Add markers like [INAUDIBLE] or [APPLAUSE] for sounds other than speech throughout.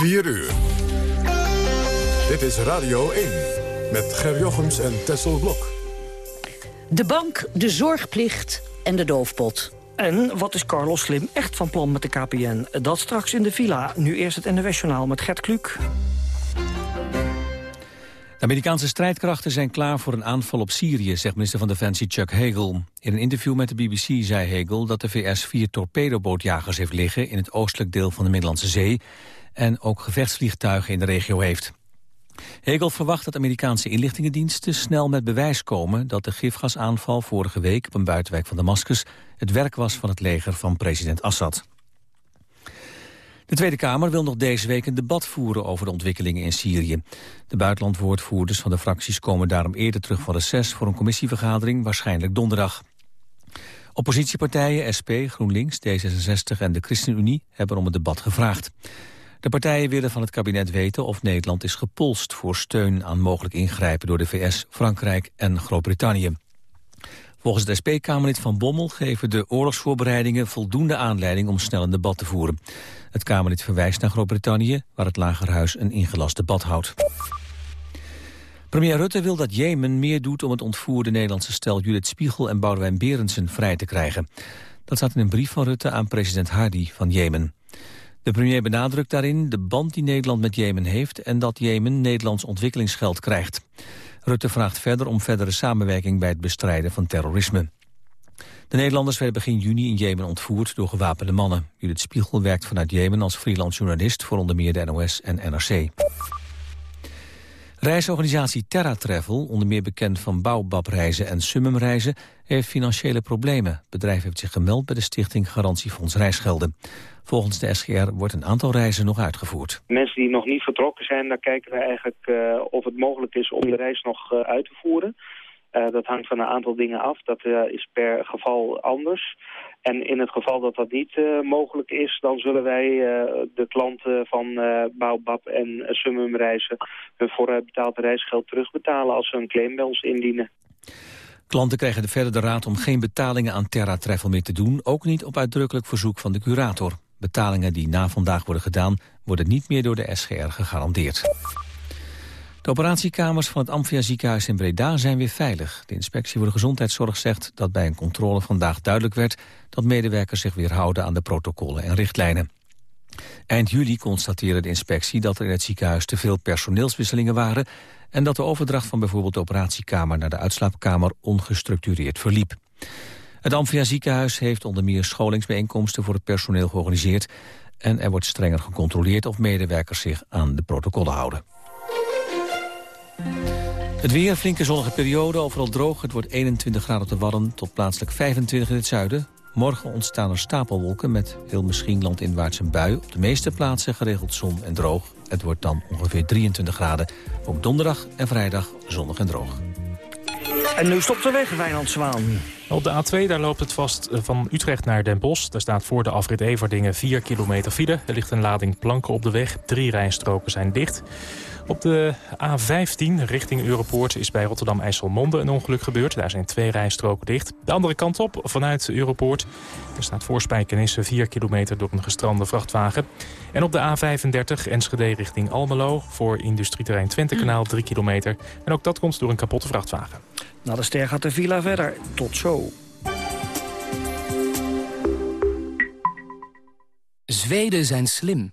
4 uur. Dit is Radio 1 met Ger Jochems en Tessel Blok. De bank, de zorgplicht en de doofpot. En wat is Carlos Slim echt van plan met de KPN? Dat straks in de villa. Nu eerst het NWS-journaal met Gert Kluk. De Amerikaanse strijdkrachten zijn klaar voor een aanval op Syrië, zegt minister van Defensie Chuck Hagel. In een interview met de BBC zei Hagel dat de VS vier torpedobootjagers heeft liggen in het oostelijk deel van de Middellandse Zee en ook gevechtsvliegtuigen in de regio heeft. Hegel verwacht dat Amerikaanse inlichtingendiensten snel met bewijs komen dat de gifgasaanval vorige week op een buitenwijk van Damascus het werk was van het leger van president Assad. De Tweede Kamer wil nog deze week een debat voeren over de ontwikkelingen in Syrië. De buitenlandwoordvoerders van de fracties komen daarom eerder terug van reces voor een commissievergadering, waarschijnlijk donderdag. Oppositiepartijen SP, GroenLinks, D66 en de ChristenUnie hebben om het debat gevraagd. De partijen willen van het kabinet weten of Nederland is gepolst voor steun aan mogelijk ingrijpen door de VS, Frankrijk en Groot-Brittannië. Volgens het SP-Kamerlid Van Bommel geven de oorlogsvoorbereidingen voldoende aanleiding om snel een debat te voeren. Het Kamerlid verwijst naar Groot-Brittannië, waar het Lagerhuis een ingelast debat houdt. Premier Rutte wil dat Jemen meer doet om het ontvoerde Nederlandse stel Judith Spiegel en Boudewijn Berendsen vrij te krijgen. Dat staat in een brief van Rutte aan president Hardy van Jemen. De premier benadrukt daarin de band die Nederland met Jemen heeft... en dat Jemen Nederlands ontwikkelingsgeld krijgt. Rutte vraagt verder om verdere samenwerking bij het bestrijden van terrorisme. De Nederlanders werden begin juni in Jemen ontvoerd door gewapende mannen. Judith Spiegel werkt vanuit Jemen als freelance journalist... voor onder meer de NOS en NRC. Reisorganisatie Terra Travel, onder meer bekend van Bouwbabreizen en Summumreizen, heeft financiële problemen. Het bedrijf heeft zich gemeld bij de stichting Garantiefonds Reisgelden. Volgens de SGR wordt een aantal reizen nog uitgevoerd. Mensen die nog niet vertrokken zijn, daar kijken we eigenlijk uh, of het mogelijk is om de reis nog uh, uit te voeren. Uh, dat hangt van een aantal dingen af. Dat is per geval anders. En in het geval dat dat niet uh, mogelijk is, dan zullen wij uh, de klanten van uh, Baobab en Summum Reizen hun vooruitbetaald reisgeld terugbetalen als ze een claim bij ons indienen. Klanten krijgen verder de raad om geen betalingen aan Terra Travel meer te doen, ook niet op uitdrukkelijk verzoek van de curator. Betalingen die na vandaag worden gedaan, worden niet meer door de SGR gegarandeerd. De operatiekamers van het Amphia ziekenhuis in Breda zijn weer veilig. De inspectie voor de gezondheidszorg zegt dat bij een controle vandaag duidelijk werd dat medewerkers zich weer houden aan de protocollen en richtlijnen. Eind juli constateerde de inspectie dat er in het ziekenhuis te veel personeelswisselingen waren en dat de overdracht van bijvoorbeeld de operatiekamer naar de uitslaapkamer ongestructureerd verliep. Het Amphia ziekenhuis heeft onder meer scholingsbijeenkomsten voor het personeel georganiseerd en er wordt strenger gecontroleerd of medewerkers zich aan de protocollen houden. Het weer, flinke zonnige periode, overal droog. Het wordt 21 graden te warm tot plaatselijk 25 in het zuiden. Morgen ontstaan er stapelwolken met heel misschien landinwaarts een bui. Op de meeste plaatsen geregeld zon en droog. Het wordt dan ongeveer 23 graden. Ook donderdag en vrijdag zonnig en droog. En nu stopt de weg, Wijnand Zwaan. Op de A2 daar loopt het vast eh, van Utrecht naar Den Bosch. Daar staat voor de afrit Everdingen 4 kilometer file. Er ligt een lading planken op de weg. Drie rijstroken zijn dicht. Op de A15 richting Europoort is bij Rotterdam-IJsselmonde een ongeluk gebeurd. Daar zijn twee rijstroken dicht. De andere kant op, vanuit Europoort. Er staat voor Spijkenisse 4 kilometer door een gestrande vrachtwagen. En op de A35 Enschede richting Almelo voor industrieterrein Twentekanaal 3 kilometer. En ook dat komt door een kapotte vrachtwagen. Na de ster gaat de villa verder. Tot zo. Zweden zijn slim.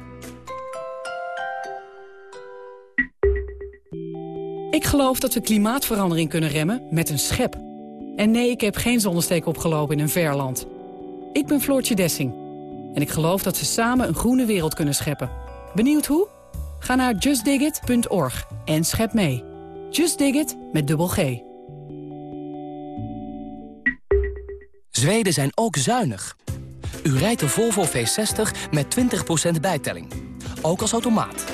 Ik geloof dat we klimaatverandering kunnen remmen met een schep. En nee, ik heb geen zonnesteek opgelopen in een ver land. Ik ben Floortje Dessing. En ik geloof dat we samen een groene wereld kunnen scheppen. Benieuwd hoe? Ga naar justdigit.org en schep mee. Just Dig It met dubbel G. Zweden zijn ook zuinig. U rijdt de Volvo V60 met 20% bijtelling. Ook als automaat.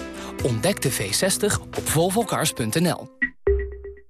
Ontdek de V60 op volvocars.nl.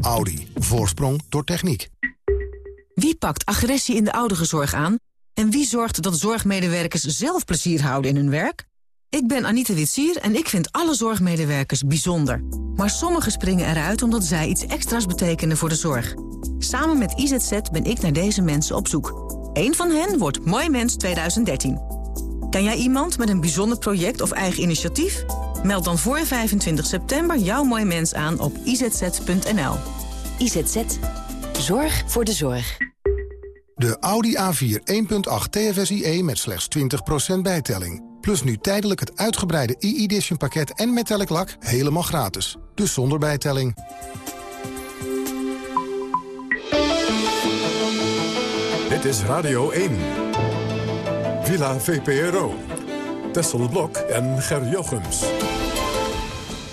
Audi. Voorsprong door techniek. Wie pakt agressie in de ouderenzorg aan? En wie zorgt dat zorgmedewerkers zelf plezier houden in hun werk? Ik ben Anita Witsier en ik vind alle zorgmedewerkers bijzonder. Maar sommigen springen eruit omdat zij iets extra's betekenen voor de zorg. Samen met IZZ ben ik naar deze mensen op zoek. Eén van hen wordt Mooi Mens 2013. Ken jij iemand met een bijzonder project of eigen initiatief? Meld dan voor 25 september jouw Mooi Mens aan op izz.nl. IZZ. Zorg voor de zorg. De Audi A4 1.8 TFSIe met slechts 20% bijtelling. Plus nu tijdelijk het uitgebreide e-edition pakket en metallic lak helemaal gratis. Dus zonder bijtelling. Dit is Radio 1. Villa VPRO. Tessel Blok en Ger Jochems.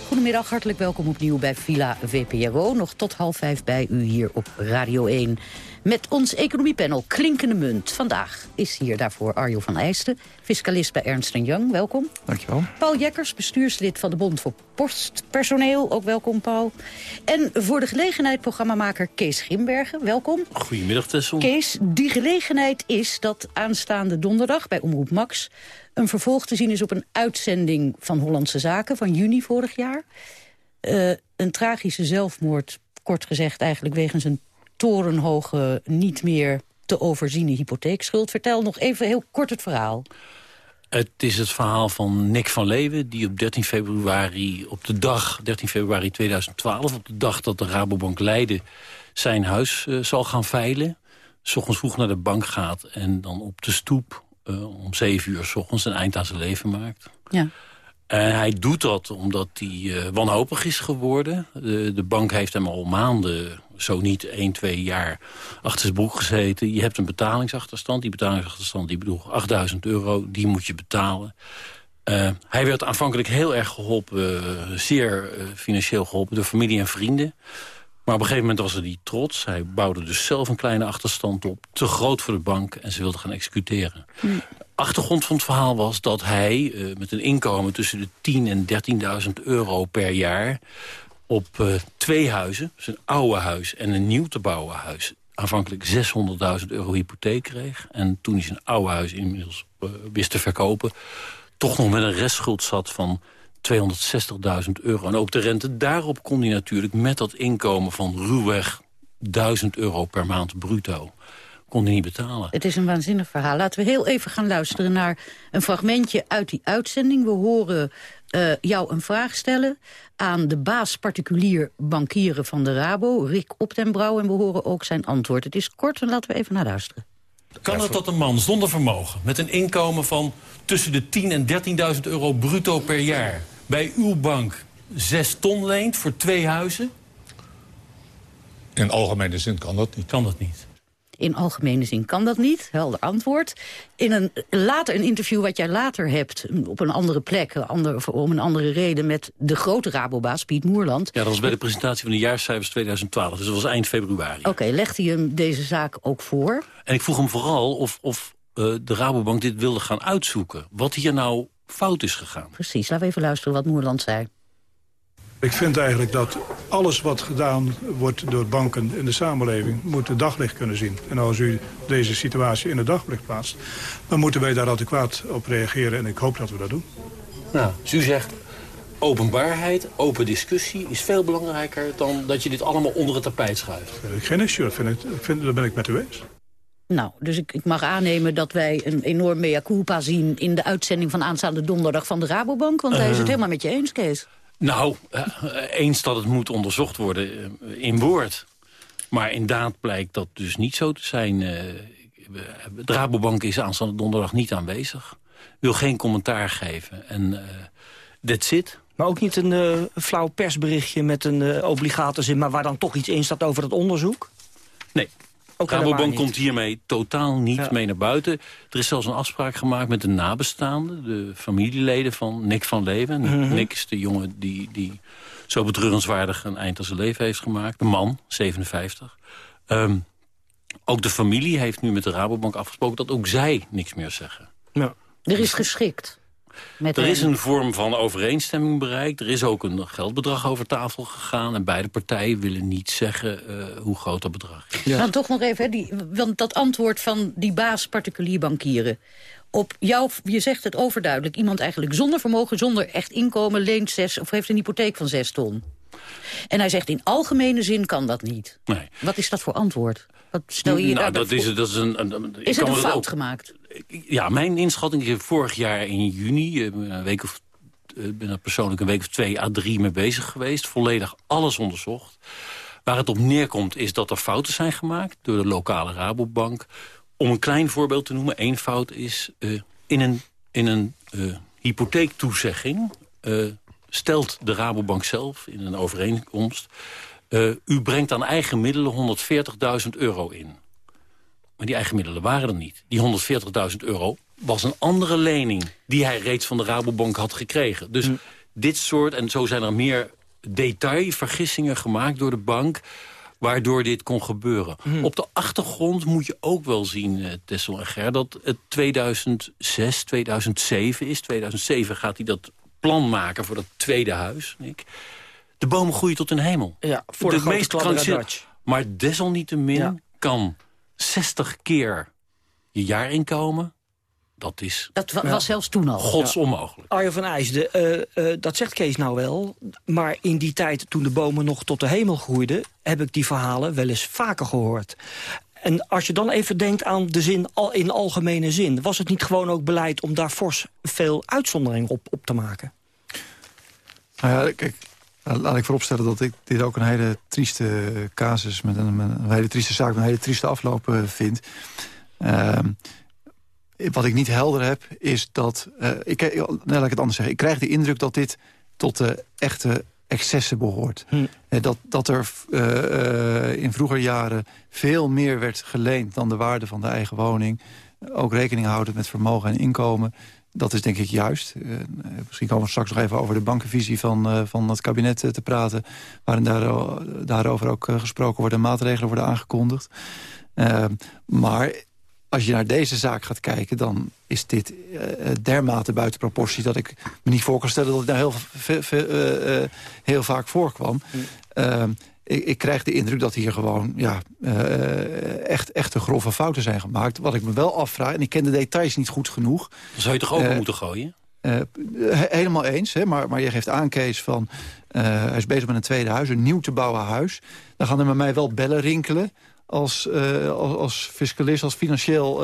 Goedemiddag, hartelijk welkom opnieuw bij Villa VPRO. Nog tot half vijf bij u hier op Radio 1. Met ons economiepanel Klinkende Munt. Vandaag is hier daarvoor Arjo van Eijsten, fiscalist bij Ernst Young. Welkom. Dankjewel. Paul Jekkers, bestuurslid van de Bond voor Postpersoneel. Ook welkom, Paul. En voor de gelegenheid programmamaker Kees Grimbergen. Welkom. Goedemiddag, Tessel. Kees, die gelegenheid is dat aanstaande donderdag bij Omroep Max... een vervolg te zien is op een uitzending van Hollandse Zaken van juni vorig jaar. Uh, een tragische zelfmoord, kort gezegd eigenlijk wegens een torenhoge, niet meer te overziene hypotheekschuld. Vertel nog even heel kort het verhaal. Het is het verhaal van Nick van Leeuwen... die op 13 februari, op de dag 13 februari 2012... op de dag dat de Rabobank Leiden zijn huis uh, zal gaan veilen... S ochtends vroeg naar de bank gaat en dan op de stoep... Uh, om 7 uur s ochtends een eind aan zijn leven maakt. Ja. En hij doet dat omdat hij uh, wanhopig is geworden. De, de bank heeft hem al maanden zo niet 1, 2 jaar achter zijn broek gezeten. Je hebt een betalingsachterstand. Die betalingsachterstand die bedoel 8000 euro, die moet je betalen. Uh, hij werd aanvankelijk heel erg geholpen, uh, zeer uh, financieel geholpen door familie en vrienden. Maar op een gegeven moment was er die trots. Hij bouwde dus zelf een kleine achterstand op. Te groot voor de bank en ze wilde gaan executeren. Hm. De achtergrond van het verhaal was dat hij met een inkomen tussen de 10.000 en 13.000 euro per jaar op uh, twee huizen, dus een oude huis en een nieuw te bouwen huis... aanvankelijk 600.000 euro hypotheek kreeg. En toen hij zijn oude huis inmiddels uh, wist te verkopen... toch nog met een restschuld zat van 260.000 euro. En ook de rente daarop kon hij natuurlijk met dat inkomen van ruwweg 1000 euro per maand bruto kon hij niet betalen. Het is een waanzinnig verhaal. Laten we heel even gaan luisteren naar een fragmentje uit die uitzending. We horen uh, jou een vraag stellen aan de baas particulier bankieren van de Rabo, Rick Optenbrouw. En we horen ook zijn antwoord. Het is kort en laten we even naar luisteren. Kan het dat een man zonder vermogen, met een inkomen van tussen de 10 en 13.000 euro bruto per jaar... bij uw bank 6 ton leent voor twee huizen? In algemene zin kan dat niet. Kan dat niet. In algemene zin kan dat niet, helder antwoord. In een, later een interview wat jij later hebt, op een andere plek... Ander, om een andere reden, met de grote Rabobaas, Piet Moerland. Ja, dat was bij de presentatie van de jaarcijfers 2012. Dus dat was eind februari. Oké, okay, legt hij hem deze zaak ook voor? En ik vroeg hem vooral of, of uh, de Rabobank dit wilde gaan uitzoeken. Wat hier nou fout is gegaan. Precies, laten we even luisteren wat Moerland zei. Ik vind eigenlijk dat alles wat gedaan wordt door banken in de samenleving... moet het daglicht kunnen zien. En als u deze situatie in het daglicht plaatst... dan moeten wij daar adequaat op reageren. En ik hoop dat we dat doen. Nou, dus u zegt openbaarheid, open discussie... is veel belangrijker dan dat je dit allemaal onder het tapijt schuift. Ik geen issue. Dat, vind ik, dat, vind, dat ben ik met u eens. Nou, dus ik, ik, mag aannemen dat wij een enorm mea culpa zien... in de uitzending van aanstaande donderdag van de Rabobank. Want uh, hij is het helemaal met je eens, Kees. Nou, uh, eens dat het moet onderzocht worden uh, in woord. Maar inderdaad blijkt dat dus niet zo te zijn. De Rabobank is aanstaande donderdag niet aanwezig. Wil geen commentaar geven. En that's it. Maar ook niet een uh, flauw persberichtje met een uh, maar waar dan toch iets in staat over het onderzoek? Nee. Rabobank komt hiermee totaal niet mee naar buiten. Er is zelfs een afspraak gemaakt met de nabestaanden... de familieleden van Nick van Leeuwen. Mhm. Nick is de jongen die, die zo betreurenswaardig een eind aan zijn leven heeft gemaakt. De man, 57. Ehm, ook de familie heeft nu met de Rabobank afgesproken... dat ook zij niks meer zeggen. Ja. Er is geschikt. Met Er is een vorm van overeenstemming bereikt. Er is ook een geldbedrag over tafel gegaan. En beide partijen willen niet zeggen eh, hoe groot dat bedrag is. Dan toch nog even, hè, die, want dat antwoord van die baas particulier bankieren. Op jou, je zegt het overduidelijk, iemand eigenlijk zonder vermogen, zonder echt inkomen, leent zes of heeft een hypotheek van zes ton. En hij zegt in algemene zin kan dat niet. Nee. Wat is dat voor antwoord? Wat stel je nou, dat is, dat is een, een, een- Is fout ook- gemaakt? Ja, mijn inschatting is vorig jaar in juni, eh, een week of, eh, ik ben er persoonlijk een week of twee à drie mee bezig geweest. Volledig alles onderzocht. Waar het op neerkomt is dat er fouten zijn gemaakt door de lokale Rabobank. Om een klein voorbeeld te noemen, één fout is eh, in een, in een hypotheektoezegging... stelt de Rabobank zelf in een overeenkomst... eh, u brengt aan eigen middelen 140.000 euro in. Maar die eigen middelen waren er niet. Die 140.000 euro was een andere lening die hij reeds van de Rabobank had gekregen. Dus dit soort, en zo zijn er meer detailvergissingen gemaakt door de bank waardoor dit kon gebeuren. Op de achtergrond moet je ook wel zien, eh, Tessel en Ger... dat het 2006, 2007 is. 2007 gaat hij dat plan maken voor dat tweede huis, Nick. De bomen groeien tot in de hemel. Ja, voor de, grote krankzin- Dutch. Maar desalniettemin Ja. kan 60 keer je jaarinkomen... dat is Dat wa- was zelfs toen al. godsonmogelijk. Arjen van IJsden, eh, eh, dat zegt Kees nou wel. Maar in die tijd, toen de bomen nog tot de hemel groeiden... heb ik die verhalen wel eens vaker gehoord. En als je dan even denkt aan de zin al in algemene zin... was het niet gewoon ook beleid om daar fors veel uitzondering op, op te maken? Nou ja, kijk, laat ik vooropstellen dat ik dit ook een hele trieste casus... met een, een hele trieste zaak, met een hele trieste afloop eh, vind. Ehm, wat ik niet helder heb, is dat... eh, ik, eh, nee, laat ik het anders zeggen. Ik krijg de indruk dat dit tot de echte excessen behoort. Eh, Dat, dat er in vroeger jaren veel meer werd geleend... dan de waarde van de eigen woning. Ook rekening houden met vermogen en inkomen. Dat is denk ik juist. Eh, misschien komen we straks nog even over de bankenvisie van, eh, van het kabinet eh, te praten. Waarin daar, daarover ook gesproken wordt en maatregelen worden aangekondigd. Maar als je naar deze zaak gaat kijken, dan is dit dermate buiten proportie... dat ik me niet voor kan stellen dat het nou heel, heel vaak voorkwam. Eh, ik, ik krijg de indruk dat hier gewoon ja, eh, echt, echte grove fouten zijn gemaakt. Wat ik me wel afvraag, en ik ken de details niet goed genoeg... Dan zou je toch open Eh, moeten gooien? eh, he- helemaal eens, hè, maar, maar je geeft aan, Kees, van... hij is bezig met een tweede huis, een nieuw te bouwen huis. Dan gaan er bij mij wel bellen rinkelen als, als, als fiscalist, als financieel,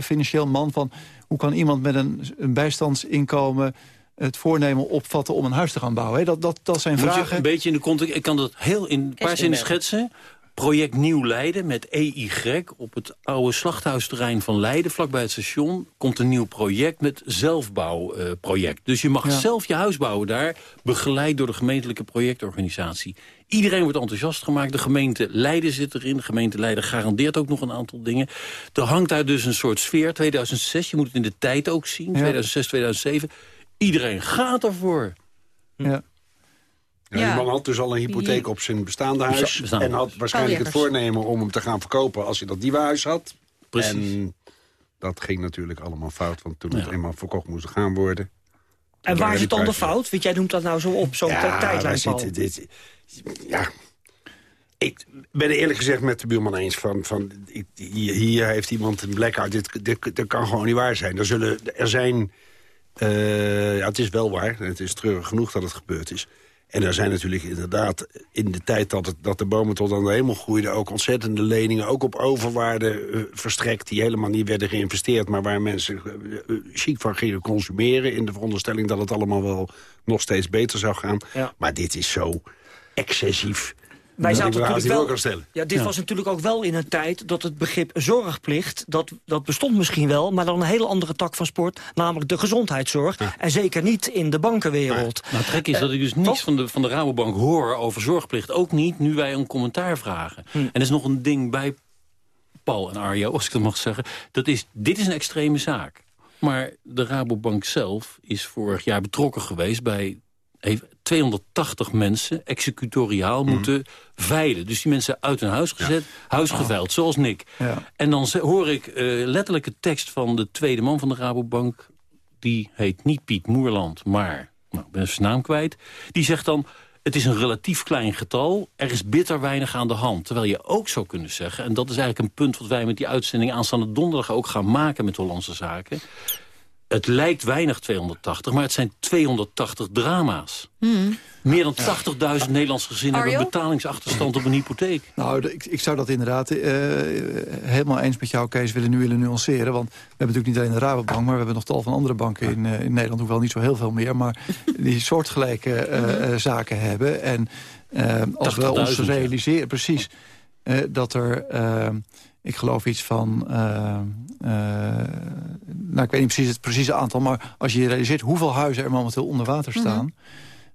financieel man... van hoe kan iemand met een, een bijstandsinkomen het voornemen opvatten om een huis te gaan bouwen? Hè? Dat, dat, dat zijn Moet je vragen... een beetje in de context... Ik kan dat heel in een paar zinnen schetsen. Project Nieuw Leiden met EY. Op het oude slachthuisterrein van Leiden, vlakbij het station... komt een nieuw project met zelfbouwproject. dus je mag Ja. zelf je huis bouwen daar... begeleid door de gemeentelijke projectorganisatie. Iedereen wordt enthousiast gemaakt. De gemeente Leiden zit erin. De gemeente Leiden garandeert ook nog een aantal dingen. Er hangt daar dus een soort sfeer. 2006, je moet het in de tijd ook zien. 2006, 2007. Iedereen gaat ervoor. Ja. Ja, Die man had dus al een hypotheek op zijn bestaande huis. Besta- bestaande en had huis. waarschijnlijk het voornemen om hem te gaan verkopen als hij dat nieuwe huis had. Precies. En dat ging natuurlijk allemaal fout, want toen het eenmaal verkocht moest gaan worden. En waar zit dan de fout? Want jij noemt dat nou zo op, zo'n Ja, zitten dit, ja, ik ben er eerlijk gezegd met de buurman eens van... van ik- hier, hier heeft iemand een blackout. Dit, dit, dit kan gewoon niet waar zijn. Er, zullen, er zijn... eh, ja, het is wel waar. Het is treurig genoeg dat het gebeurd is. En er zijn natuurlijk inderdaad in de tijd dat, het, dat de bomen tot aan de hemel groeiden... ook ontzettende leningen, ook op overwaarde eh, verstrekt... die helemaal niet werden geïnvesteerd... maar waar mensen eh, chic van gingen consumeren... in de veronderstelling dat het allemaal wel nog steeds beter zou gaan. Ja. Maar dit is zo excessief. Wij zaten natuurlijk wel wel, kan stellen. ja, dit Ja. was natuurlijk ook wel in een tijd dat het begrip zorgplicht, dat, dat bestond misschien wel, maar dan een hele andere tak van sport, namelijk de gezondheidszorg. En zeker niet in de bankenwereld. Nou, het gek is Eh, dat ik dus niets van de, van de Rabobank hoor over zorgplicht. Ook niet nu wij een commentaar vragen. Hm. En er is nog een ding bij Paul en Arjo, als ik dat mag zeggen. Dat is, dit is een extreme zaak. Maar de Rabobank zelf is vorig jaar betrokken geweest bij heeft 280 mensen executoriaal moeten veilen. Dus die mensen uit hun huis gezet, huisgeveild, zoals Nick. Ja. En dan hoor ik eh, letterlijk de tekst van de tweede man van de Rabobank. Die heet niet Piet Moerland, maar nou, ik ben zijn naam kwijt. Die zegt dan, het is een relatief klein getal. Er is bitter weinig aan de hand. Terwijl je ook zou kunnen zeggen... en dat is eigenlijk een punt wat wij met die uitzending aanstaande donderdag... ook gaan maken met Hollandse Zaken. Het lijkt weinig 280, maar het zijn 280 drama's. Meer dan 80.000 Nederlandse gezinnen hebben Arjo? een betalingsachterstand op een hypotheek. Nou, ik, ik zou dat inderdaad eh, helemaal eens met jou, Kees, willen nu willen nuanceren. Want we hebben natuurlijk niet alleen de Rabobank... maar we hebben nog tal van andere banken in, eh, in Nederland. Hoewel niet zo heel veel meer, maar die soortgelijke [LAUGHS] eh, zaken hebben. En als we ons 80.000, ja. realiseren, precies, eh, dat er... ik geloof iets van... eh, eh, nou, ik weet niet precies het precieze aantal... maar als je je realiseert hoeveel huizen er momenteel onder water staan...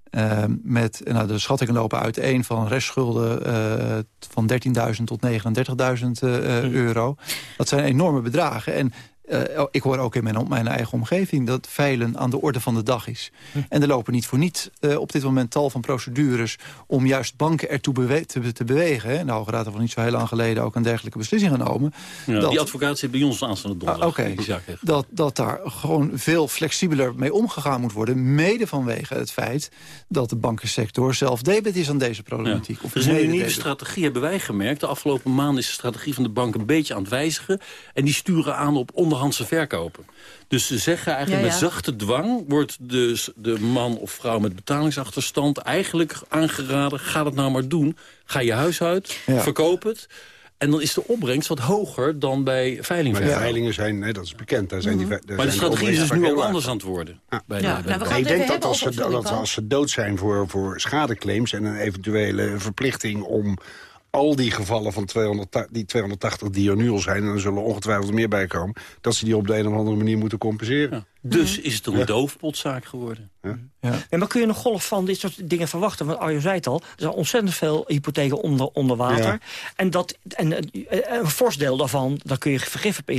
Eh, met, nou, de schattingen lopen uiteen van restschulden van 13.000 tot 39.000 eh, eh, euro. Dat zijn enorme bedragen. En eh, ik hoor ook in mijn, mijn eigen omgeving dat veilen aan de orde van de dag is. En er lopen niet voor niet eh, op dit moment tal van procedures... om juist banken ertoe bewe te, te bewegen. hè. En de Hoge Raad heeft al niet zo heel lang geleden ook een dergelijke beslissing genomen. Ja, dat- Die advocaat zit bij ons aanstaande donderdag. Ah, heeft. dat, dat daar gewoon veel flexibeler mee omgegaan moet worden. Mede vanwege het feit dat de bankensector zelf debet is aan deze problematiek. Of Er is nu een nieuwe strategie, hebben wij gemerkt. De afgelopen maanden is de strategie van de bank een beetje aan het wijzigen. En die sturen aan op onderhandse verkopen. Dus ze zeggen eigenlijk Ja, met zachte dwang... wordt dus de man of vrouw met betalingsachterstand eigenlijk aangeraden... ga dat nou maar doen. Ga je huis uit, Ja. verkoop het... En dan is de opbrengst wat hoger dan bij Maar veilingverkoop. de veilingen zijn, nee, dat is bekend. Daar zijn die, daar Mhm. Maar de zijn strategie is dus nu heel anders aan het worden. Bij de- Ja, bij nou, de ik denk dat als ze, dat als ze dood zijn voor, voor schadeclaims... en een eventuele verplichting om al die gevallen van 200, die 280 die er nu al zijn... en er zullen ongetwijfeld meer bij komen... dat ze die op de een of andere manier moeten compenseren. Dus is het een doofpotzaak geworden. En maar kun je een golf van dit soort dingen verwachten? Want Arjo zei het al, er zijn ontzettend veel hypotheken onder, onder water. Ja. En, dat, en eh, een fors deel daarvan, daar kun je vergif op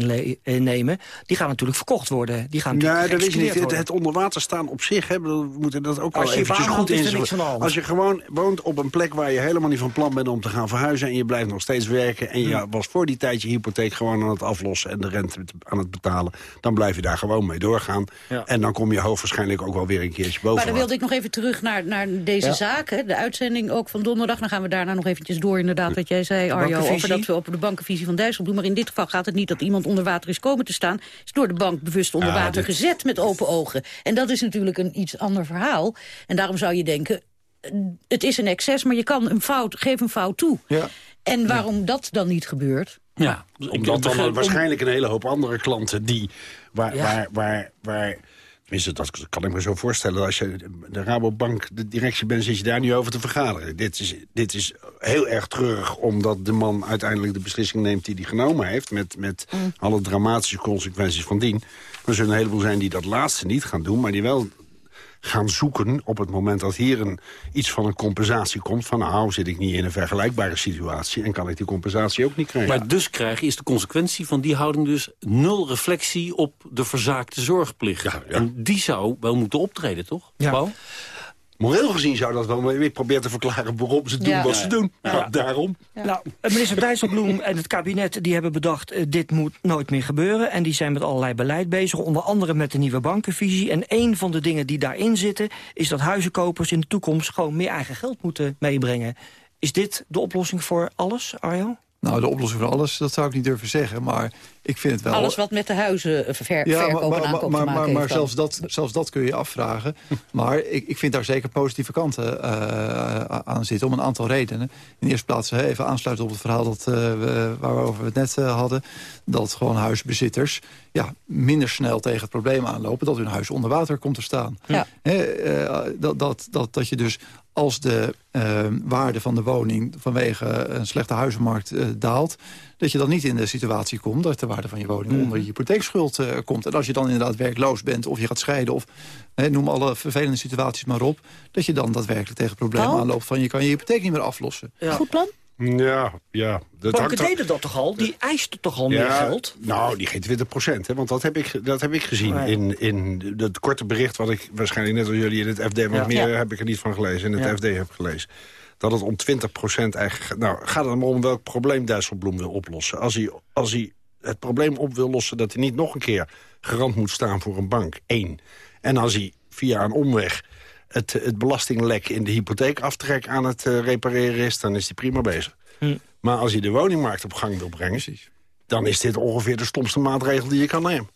innemen... die gaan natuurlijk verkocht worden. Die gaan natuurlijk dat is niet. Het, worden. het onder water staan op zich, hè, we moeten dat ook je eventjes goed haalt, is in. niks aan de hand. Als je gewoon woont op een plek waar je helemaal niet van plan bent om te gaan verhuizen... en je blijft nog steeds werken en je Hm. was voor die tijd je hypotheek gewoon aan het aflossen... en de rente aan het betalen, dan blijf je daar gewoon mee doorgaan. Ja. En dan kom je hoogstwaarschijnlijk ook wel weer een keertje boven. Maar dan wilde ik nog even terug naar, naar deze Ja. Hè, de uitzending ook van donderdag. Dan gaan we daarna nog eventjes door inderdaad wat jij zei, Arjo. Over dat we op de bankenvisie van Dijssel doen. Maar in dit geval gaat het niet dat iemand onder water is komen te staan. is door de bank bewust onder Ja, water dit- gezet met open ogen. En dat is natuurlijk een iets ander verhaal. En daarom zou je denken, eh, het is een excess, maar je kan een fout, geef een fout toe. Ja. En waarom dat dan niet gebeurt... Ja, Omdat dan waarschijnlijk een hele hoop andere klanten die... Waar, Ja. waar, waar, waar, tenminste, dat kan ik me zo voorstellen. Als je de Rabobank, de directie bent, zit je daar nu over te vergaderen. Dit is, dit is heel erg treurig, omdat de man uiteindelijk de beslissing neemt die hij genomen heeft. Met, met Mm. alle dramatische consequenties van dien. Er zullen een heleboel zijn die dat laatste niet gaan doen, maar die wel gaan zoeken op het moment dat hier een, iets van een compensatie komt. Van nou, zit ik niet in een vergelijkbare situatie... en kan ik die compensatie ook niet krijgen. Maar dus krijg je, is de consequentie van die houding dus nul reflectie op de verzaakte zorgplicht. En die zou wel moeten optreden, toch? Ja. Paul? Moreel gezien zou dat wel... maar Ik probeer te verklaren waarom ze doen Ja. wat ze doen. Nou, daarom. Nou, minister Dijsselbloem en het kabinet die hebben bedacht... eh, dit moet nooit meer gebeuren. En die zijn met allerlei beleid bezig. Onder andere met de nieuwe bankenvisie. En een van de dingen die daarin zitten... is dat huizenkopers in de toekomst gewoon meer eigen geld moeten meebrengen. Is dit de oplossing voor alles, Arjo? Nou, de oplossing voor alles, dat zou ik niet durven zeggen. Maar ik vind het wel... Alles wat met de huizen eh, ver, Ja, verkoop maar, maar, aankoop maar, te maken zelfs, dat, zelfs dat kun je afvragen. [LAUGHS] maar ik, ik vind daar zeker positieve kanten eh, aan zitten, om een aantal redenen. In de eerste plaats even aansluiten op het verhaal dat, eh, we, waarover we het net hadden. Dat gewoon huisbezitters ja, minder snel tegen het probleem aanlopen... dat hun huis onder water komt te staan. Ja. Dat, dat, dat, dat je dus als de uh, waarde van de woning vanwege een slechte huizenmarkt uh, daalt... dat je dan niet in de situatie komt dat de waarde van je woning mm. onder je hypotheekschuld uh, komt. En als je dan inderdaad werkloos bent of je gaat scheiden... of noem alle vervelende situaties maar op... dat je dan daadwerkelijk tegen problemen oh. aanloopt van je kan je hypotheek niet meer aflossen. Ja. Goed plan? Ja, ja. Dat Banken deden dat toch al? Die eisten toch al ja, meer geld? Nou, die geen 20 procent. Want dat heb ik, dat heb ik gezien Oh, ja. in, in het korte bericht... wat ik waarschijnlijk net als jullie in het FD... Ja. meer Ja. heb ik er niet van gelezen... in het Ja. FD heb gelezen. Dat het om 20 procent eigenlijk... Nou, gaat het maar om welk probleem Dijsselbloem wil oplossen. Als hij, als hij het probleem op wil lossen... dat hij niet nog een keer garant moet staan voor een bank. Eén. En als hij via een omweg... Het, het belastinglek in de hypotheekaftrek aan het eh, repareren is... dan is hij prima bezig. Hm. Maar als je de woningmarkt op gang wil brengen... dan is dit ongeveer de stomste maatregel die je kan nemen.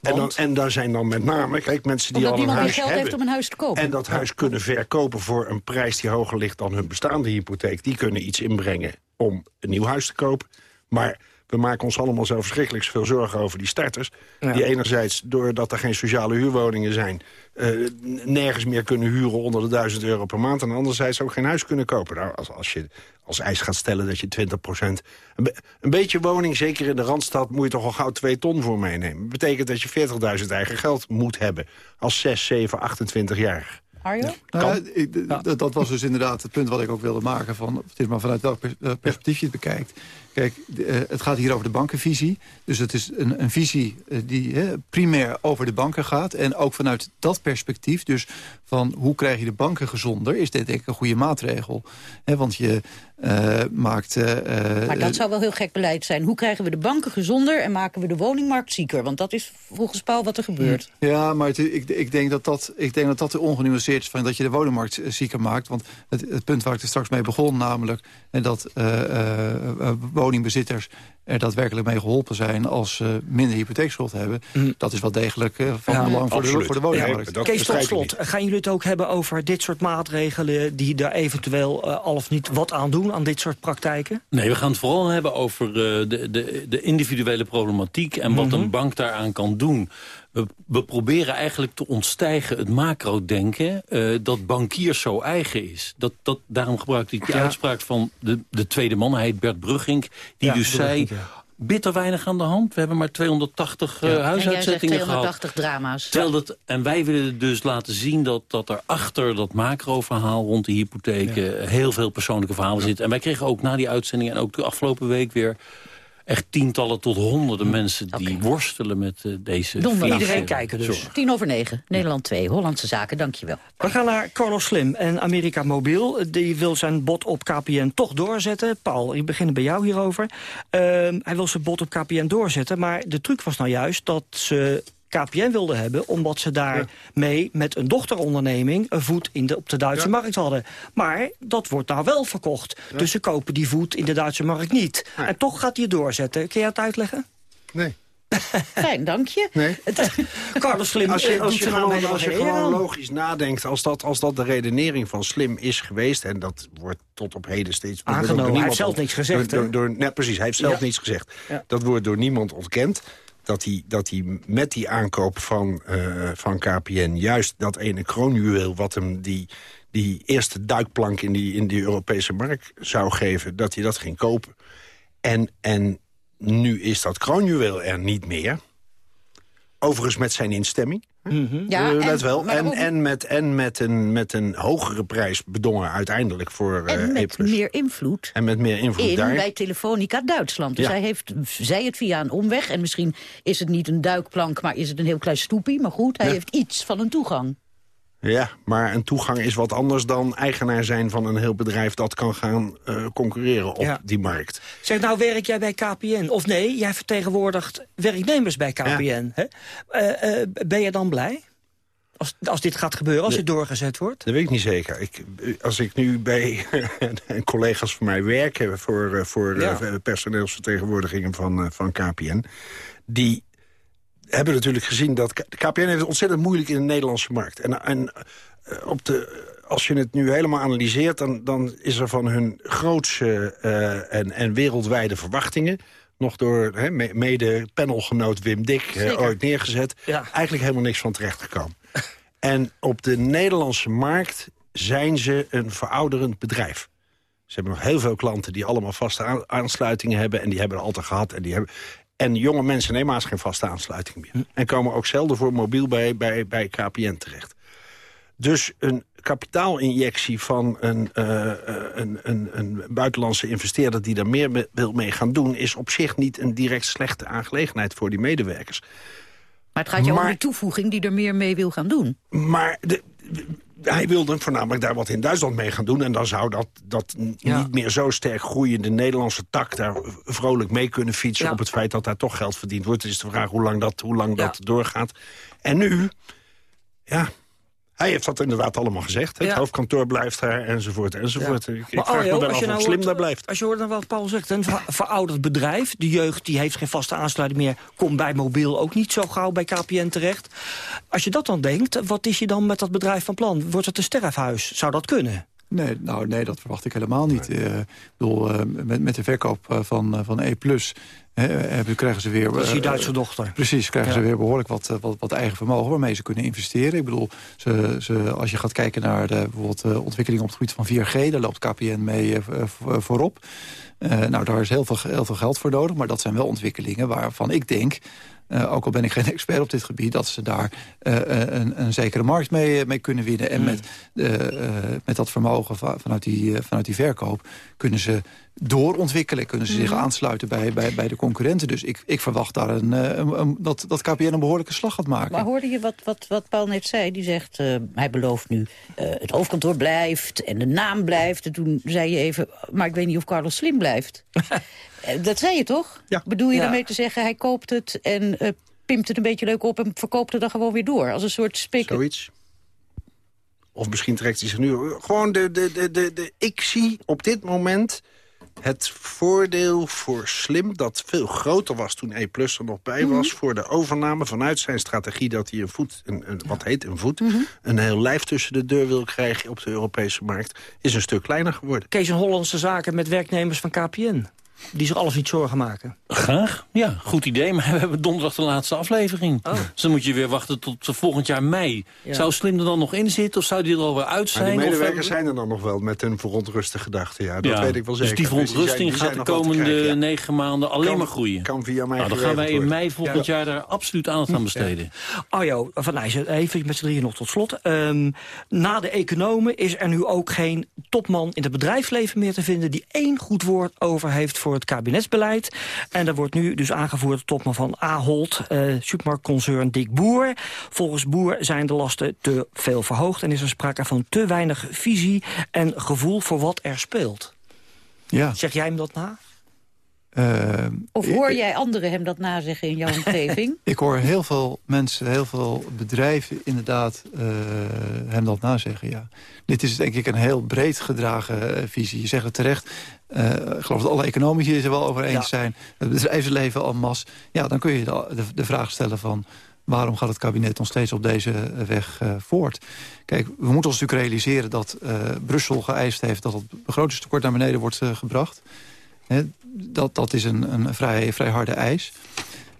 En, dan, en daar zijn dan met name, kijk, mensen die Omdat al een huis geld hebben... heeft om een huis te kopen. en dat huis kunnen verkopen voor een prijs die hoger ligt dan hun bestaande hypotheek... die kunnen iets inbrengen om een nieuw huis te kopen. Maar we maken ons allemaal zo verschrikkelijk veel zorgen over die starters... Ja. die enerzijds, doordat er geen sociale huurwoningen zijn... eh, nergens meer kunnen huren onder de 1000 euro per maand... en anderzijds ook geen huis kunnen kopen. Nou, als, als je als eis gaat stellen dat je 20 Een, be- een beetje woning, zeker in de Randstad... moet je toch al gauw 2 ton voor meenemen. Dat betekent dat je 40.000 eigen geld moet hebben... als 6, 7, 28-jarige. Arjo? Nou, ja, ik- Dat was dus inderdaad het punt wat ik ook wilde maken. Van, het is maar vanuit welk pers- eh, perspectief je het bekijkt. Kijk, de, eh, het gaat hier over de bankenvisie. Dus het is een, een visie eh, die hè, primair over de banken gaat. En ook vanuit dat perspectief, dus van hoe krijg je de banken gezonder... is dit denk ik een goede maatregel. Hè, want je eh, maakt... eh, Maar dat zou wel heel gek beleid zijn. Hoe krijgen we de banken gezonder en maken we de woningmarkt zieker? Want dat is volgens Paul wat er gebeurt. Ja, maar het- ik, ik, denk dat dat, ik denk dat dat te ongenuanceerd is... Van dat je de woningmarkt eh, zieker maakt. Want het, het punt waar ik er straks mee begon... namelijk en dat eh, eh, eh, woningbezitters er daadwerkelijk mee geholpen zijn... als ze minder hypotheekschuld hebben... dat is wel degelijk eh, van Ja, belang voor de, voor de woningmarkt. Ja, Kees, tot slot, gaan jullie het ook hebben over dit soort maatregelen... die daar eventueel eh, al of niet wat aan doen aan dit soort praktijken? Nee, we gaan het vooral hebben over eh, de, de, de individuele problematiek... en wat Mhm. een bank daaraan kan doen. We, we proberen eigenlijk te ontstijgen het macro-denken... eh, dat bankiers zo eigen is. Dat, dat, daarom gebruikte ik die Ja. uitspraak van de, de tweede man. Hij heet Bert Brugging. Die Ja, dus zei, ja. bitter weinig aan de hand. We hebben maar 280 eh, jij zegt huisuitzettingen gehad. 280 drama's. Terwijl dat, en wij willen dus laten zien dat, dat er achter dat macro-verhaal rond de hypotheken heel veel persoonlijke verhalen zitten. En wij kregen ook na die uitzending en ook de afgelopen week weer echt tientallen tot honderden mensen die worstelen met eh, deze Donderdag. Iedereen kijken dus. zorg. Tien over negen, Nederland 2, Hollandse Zaken, dankjewel. We gaan naar Carlos Slim en Amerika Mobiel. Die wil zijn bod op KPN toch doorzetten. Paul, ik begin bij jou hierover. Ehm, hij wil zijn bod op KPN doorzetten, maar de truc was nou juist dat ze KPN wilden hebben... omdat ze daarmee met een dochteronderneming een voet in de, op de Duitse Ja. markt hadden. Maar dat wordt nou wel verkocht. Dus ze kopen die voet in de Duitse markt niet. En toch gaat hij het doorzetten. Kun je het uitleggen? Nee. [LAUGHS] Fijn, dank je. Nee. [LAUGHS] Carlos Slim Als eh, je, als je nou gewoon, als je gewoon aan. logisch nadenkt, als dat, als dat de redenering van slim is geweest... en dat wordt tot op heden steeds... Aangenomen, door hij niemand heeft zelf niks gezegd, Door, hè? door, door- nee, precies, hij heeft zelf Ja. niets gezegd. Ja. Dat wordt door niemand ontkend. Dat hij, dat hij met die aankoop van, eh, van KPN juist dat ene kroonjuweel... wat hem die, die eerste duikplank in die, in die Europese markt zou geven... dat hij dat ging kopen. En, en nu is dat kroonjuweel er niet meer... Overigens met zijn instemming. Ja, Eh, let en- wel. En, met, en met, een, met een hogere prijs bedongen uiteindelijk voor eh En met E+. meer invloed En met meer invloed in daar. bij Telefonica Duitsland. Dus Ja. hij heeft, zei het via een omweg. En misschien is het niet een duikplank, maar is het een heel klein stoepie. Maar goed, hij Ja. heeft iets van een toegang. Ja, maar een toegang is wat anders dan eigenaar zijn van een heel bedrijf... dat kan gaan eh, concurreren op Ja. die markt. Zeg, nou werk jij bij KPN? Of nee, jij vertegenwoordigt werknemers bij KPN. Hè? Eh, eh, ben je dan blij? Als, als dit gaat gebeuren, als dit doorgezet wordt? Dat weet ik niet zeker. Ik, als ik nu bij [LAUGHS] collega's van mij werken... voor, voor Ja. personeelsvertegenwoordigingen van, van KPN... die hebben natuurlijk gezien dat... KPN heeft het ontzettend moeilijk in de Nederlandse markt. En, en eh, op de, als je het nu helemaal analyseert... dan, dan is er van hun grootste eh, en, en wereldwijde verwachtingen... nog door mede panelgenoot Wim Dik eh, ooit neergezet... Ja. eigenlijk helemaal niks van terechtgekomen. [LAUGHS] en op de Nederlandse markt zijn ze een verouderend bedrijf. Ze hebben nog heel veel klanten die allemaal vaste aansluitingen hebben... en die hebben er altijd gehad. En, die hebben... en jonge mensen nemen maar geen vaste aansluiting meer. Hm. En komen ook zelden voor mobiel bij, bij, bij KPN terecht. Dus een kapitaalinjectie van een, uh, een, een, een, buitenlandse investeerder... die daar meer wil mee gaan doen... is op zich niet een direct slechte aangelegenheid voor die medewerkers. Maar het gaat je om de toevoeging die er meer mee wil gaan doen. Maar de, hij wilde voornamelijk daar wat in Duitsland mee gaan doen. En dan zou dat, dat niet meer zo sterk groeiende Nederlandse tak... daar vrolijk mee kunnen fietsen op het feit dat daar toch geld verdiend wordt. Het is de vraag hoe lang dat, hoe lang dat doorgaat. En nu, ja, hij heeft dat inderdaad allemaal gezegd. Het hoofdkantoor blijft daar, enzovoort, enzovoort. Ik, ik vraag me wel af nou slim daar blijft. Als je hoort dan wat Paul zegt, een verouderd bedrijf. De jeugd die heeft geen vaste aansluiting meer. Komt bij mobiel ook niet zo gauw bij KPN terecht. Als je dat dan denkt, wat is je dan met dat bedrijf van plan? Wordt het een sterfhuis? Zou dat kunnen? Nee, nou, nee, dat verwacht ik helemaal niet. Nee. Uh, ik bedoel, uh, met, met de verkoop uh, van, van E+, He, krijgen ze weer... Dat is die Duitse dochter. Precies, krijgen ze weer behoorlijk wat, wat, wat, eigen vermogen... waarmee ze kunnen investeren. Ik bedoel, ze, ze, als je gaat kijken naar de, bijvoorbeeld de ontwikkeling op het gebied van 4G... daar loopt KPN mee voorop. nou, daar is heel veel, heel veel geld voor nodig. Maar dat zijn wel ontwikkelingen waarvan ik denk... Uh, ook al ben ik geen [LAUGHS] expert op dit gebied... dat ze daar uh, een, een, zekere markt mee, mee kunnen winnen. En mm. met, met dat vermogen vanuit die, vanuit die verkoop... kunnen ze doorontwikkelen. Kunnen ze zich mm. aansluiten bij, bij, bij de concurrenten. Dus ik, ik verwacht daar een, een, dat, dat KPN een behoorlijke slag gaat maken. Maar hoorde je wat, wat, wat Paul net zei? Die zegt, hij belooft nu, het hoofdkantoor blijft en de naam blijft. En toen zei je even, maar ik weet niet of Carlos Slim blijft. [LAUGHS] Eh, dat zei je toch? Ja. Bedoel je ja. daarmee te zeggen, hij koopt het en uh, pimpt het een beetje leuk op... en verkoopt het dan gewoon weer door, als een soort spekel... Zoiets. Of misschien trekt hij zich nu... Gewoon, de, de, de, de, de, ik zie op dit moment het voordeel voor Slim... dat veel groter was toen E Plus er nog bij was... Mhm. voor de overname vanuit zijn strategie dat hij een voet... Een, een wat heet een voet, mhm. een heel lijf tussen de deur wil krijgen... op de Europese markt, is een stuk kleiner geworden. Kees, een Hollandse zaken met werknemers van KPN die zich alles niet zorgen maken. Graag, ja, goed idee. Maar [LAUGHS] we hebben donderdag de laatste aflevering. Oh. Dus dan moet je weer wachten tot volgend jaar mei. Zou Slim er dan nog in zitten of zou die er alweer uit zijn? Maar de medewerkers zijn er dan nog wel met hun verontruste gedachten. Ja, dat weet ik wel zeker. Dus die verontrusting gaat de komende negen maanden alleen maar groeien. Kan via mij nou, Dan gaan wij in mei volgend jaar daar absoluut aandacht aan besteden. Arjo van Nijssen, even met z'n drieën nog tot slot. Um, na de economen is er nu ook geen topman in het bedrijfsleven meer te vinden... die één goed woord over heeft voor het kabinetsbeleid. En daar wordt nu dus aangevoerd de topman van Ahold, uh, supermarktconcern Dick Boer. Volgens Boer zijn de lasten te veel verhoogd... en is er sprake van te weinig visie en gevoel voor wat er speelt. Ja. Zeg jij hem dat na? Uh, of hoor jij anderen hem dat nazeggen in jouw [LAUGHS] omgeving? ik hoor heel veel mensen, heel veel bedrijven inderdaad uh, hem dat nazeggen, ja. Dit is denk ik een heel breed gedragen uh, visie. Je zegt het terecht, ik geloof dat alle economici het er wel over eens ja. zijn. Het bedrijfsleven al mas. Ja, dan kun je de, de, de, vraag stellen van... waarom gaat het kabinet nog steeds op deze weg voort? Kijk, we moeten ons natuurlijk realiseren dat Brussel geëist heeft... dat het begrotingstekort naar beneden wordt gebracht dat, dat is een, een vrij, vrij harde eis.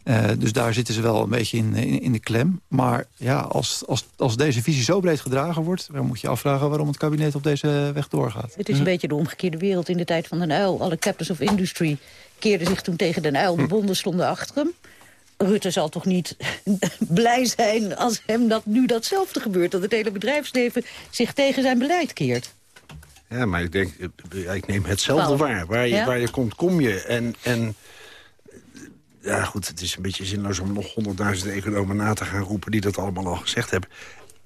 Uh, dus daar zitten ze wel een beetje in, in, in, de klem. Maar ja, als, als, als deze visie zo breed gedragen wordt... dan moet je afvragen waarom het kabinet op deze weg doorgaat. Het is een beetje de omgekeerde wereld in de tijd van Den Uil. Alle captains of industry keerden zich toen tegen Den Uil. De hm. bonden stonden achter hem. Rutte zal toch niet [LAUGHS] blij zijn als hem dat nu datzelfde gebeurt. Dat het hele bedrijfsleven zich tegen zijn beleid keert. Ja, maar ik denk, eh, ik neem hetzelfde waar. Waar je, waar je komt, kom je. En, en ja, goed, het is een beetje zinloos om nog honderdduizenden economen na te gaan roepen... die dat allemaal al gezegd hebben.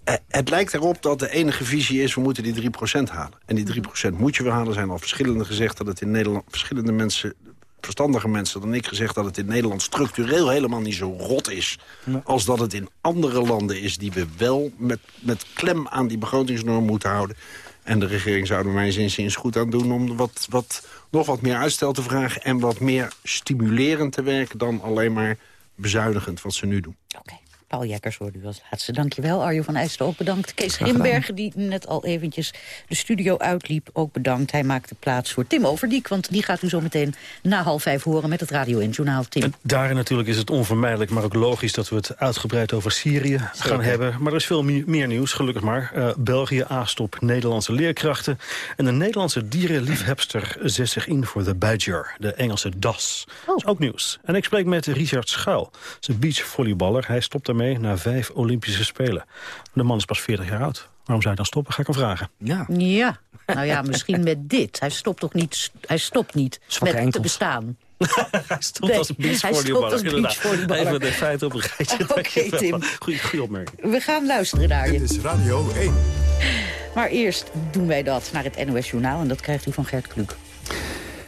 Eh, het lijkt erop dat de enige visie is, we moeten die 3% halen. En die 3% moet je wel halen. Er zijn al verschillende gezegd dat het in Nederland... verschillende mensen, verstandige mensen dan ik gezegd... dat het in Nederland structureel helemaal niet zo rot is... als dat het in andere landen is die we wel met, met klem aan die begrotingsnorm moeten houden. En de regering zou er mij zinzins goed aan doen om wat, wat, nog wat meer uitstel te vragen... en wat meer stimulerend te werken dan alleen maar bezuinigend wat ze nu doen. Oké. Paul Jekkers hoorde u als laatste. Dankjewel, Arjo van Eijsten ook bedankt. Kees Grimbergen, die net al eventjes de studio uitliep, ook bedankt. Hij maakte plaats voor Tim Overdiek, want die gaat u zo meteen na half vijf horen met het Radio 1 Journaal. Tim. En daarin natuurlijk is het onvermijdelijk, maar ook logisch dat we het uitgebreid over Syrië gaan hebben. Maar er is veel meer nieuws, gelukkig maar. Uh, België aast op Nederlandse leerkrachten. En een Nederlandse dierenliefhebster zet zich in voor de Badger, de Engelse das. Oh. Dat is ook nieuws. En ik spreek met Richard Schuil, zijn beachvolleyballer. Hij stopt daarmee na vijf Olympische Spelen. De man is pas 40 jaar oud. Waarom zou je dan stoppen? Ga ik hem vragen. Ja. ja. Nou ja, misschien met dit. Hij stopt toch niet, hij stopt niet met te bestaan. [LAUGHS] hij stopt nee, als beachvolleyballer. Even de feiten op een rijtje. [LAUGHS] Oké, okay, Tim. Goeie, goeie opmerking. We gaan luisteren naar je. Dit is Radio 1. Maar eerst doen wij dat naar het NOS Journaal. En dat krijgt u van Gert Kluk.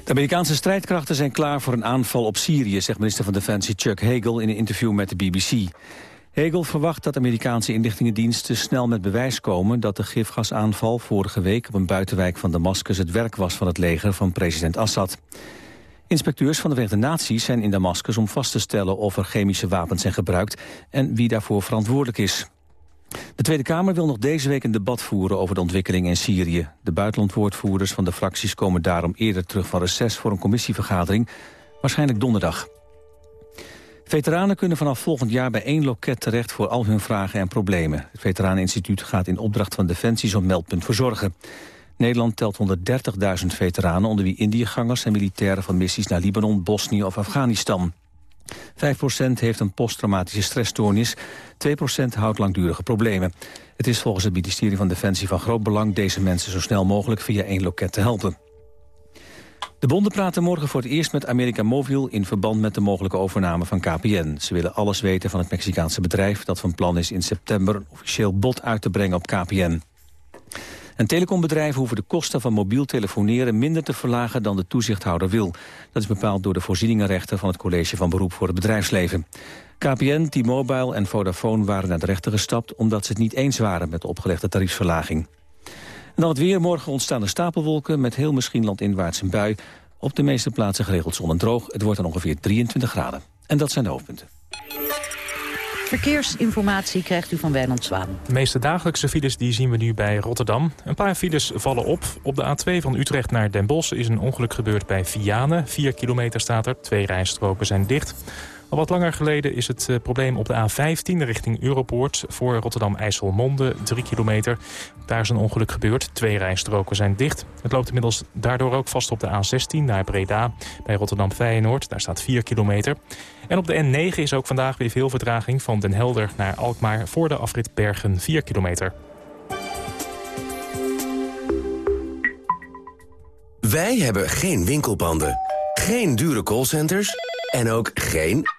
De Amerikaanse strijdkrachten zijn klaar voor een aanval op Syrië... zegt minister van Defensie Chuck Hagel in een interview met de BBC. Hegel verwacht dat Amerikaanse inlichtingendiensten snel met bewijs komen dat de gifgasaanval vorige week op een buitenwijk van Damascus het werk was van het leger van president Assad. Inspecteurs van de Verenigde Naties zijn in Damascus om vast te stellen of er chemische wapens zijn gebruikt en wie daarvoor verantwoordelijk is. De Tweede Kamer wil nog deze week een debat voeren over de ontwikkeling in Syrië. De buitenlandwoordvoerders van de fracties komen daarom eerder terug van reces voor een commissievergadering, waarschijnlijk donderdag. Veteranen kunnen vanaf volgend jaar bij één loket terecht voor al hun vragen en problemen. Het Veteraneninstituut gaat in opdracht van Defensie zo'n meldpunt verzorgen. Nederland telt 130.000 veteranen, onder wie Indiëgangers en militairen van missies naar Libanon, Bosnië of Afghanistan. 5% heeft een posttraumatische stressstoornis, 2% houdt langdurige problemen. Het is volgens het ministerie van Defensie van groot belang deze mensen zo snel mogelijk via één loket te helpen. De bonden praten morgen voor het eerst met America Mobil... in verband met de mogelijke overname van KPN. Ze willen alles weten van het Mexicaanse bedrijf... dat van plan is in september een officieel bod uit te brengen op KPN. En telecombedrijven hoeven de kosten van mobiel telefoneren... minder te verlagen dan de toezichthouder wil. Dat is bepaald door de voorzieningenrechter... van het College van Beroep voor het Bedrijfsleven. KPN, T-Mobile en Vodafone waren naar de rechter gestapt... omdat ze het niet eens waren met de opgelegde tariefsverlaging. En dan het weer. Morgen ontstaan er stapelwolken met heel misschien landinwaarts een bui. Op de meeste plaatsen geregeld zon en droog. Het wordt dan ongeveer 23 graden. En dat zijn de hoofdpunten. Verkeersinformatie krijgt u van Wijnand Zwaan. De meeste dagelijkse files die zien we nu bij Rotterdam. Een paar files vallen op. Op de A2 van Utrecht naar Den Bosch is een ongeluk gebeurd bij Vianen. 4 kilometer staat er, twee rijstroken zijn dicht. Al wat langer geleden is het uh, probleem op de A15 richting Europoort... voor Rotterdam-IJsselmonde, 3 kilometer. Daar is een ongeluk gebeurd. Twee rijstroken zijn dicht. Het loopt inmiddels daardoor ook vast op de A16 naar Breda... bij Rotterdam-Feyenoord. Daar staat 4 kilometer. En op de N9 is ook vandaag weer veel vertraging... van Den Helder naar Alkmaar voor de afrit Bergen 4 kilometer. Wij hebben geen winkelpanden, geen dure callcenters en ook geen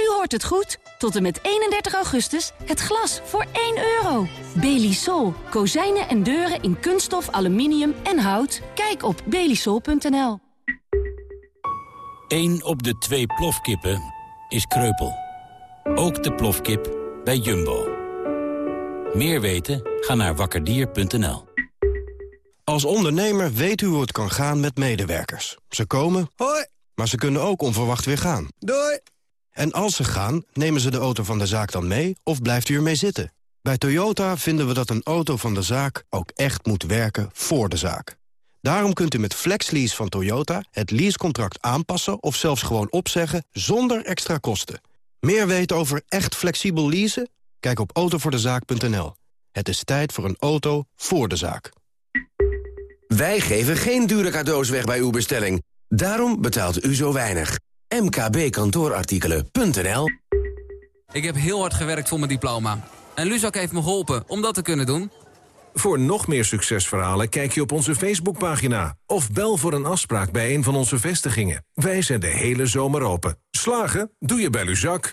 U hoort het goed. Tot en met 31 augustus het glas voor 1 euro. Belisol. Kozijnen en deuren in kunststof, aluminium en hout. Kijk op belisol.nl. 1 op de twee plofkippen is kreupel. Ook de plofkip bij Jumbo. Meer weten? Ga naar wakkerdier.nl. Als ondernemer weet u hoe het kan gaan met medewerkers. Ze komen, hoi, maar ze kunnen ook onverwacht weer gaan. Doei! En als ze gaan, nemen ze de auto van de zaak dan mee of blijft u ermee zitten? Bij Toyota vinden we dat een auto van de zaak ook echt moet werken voor de zaak. Daarom kunt u met FlexLease van Toyota het leasecontract aanpassen... of zelfs gewoon opzeggen zonder extra kosten. Meer weten over echt flexibel leasen? Kijk op autovoordezaak.nl. Het is tijd voor een auto voor de zaak. Wij geven geen dure cadeaus weg bij uw bestelling. Daarom betaalt u zo weinig mkbkantoorartikelen.nl Ik heb heel hard gewerkt voor mijn diploma. En Luzak heeft me geholpen om dat te kunnen doen. Voor nog meer succesverhalen kijk je op onze Facebookpagina... of bel voor een afspraak bij een van onze vestigingen. Wij zijn de hele zomer open. Slagen? Doe je bij Luzak.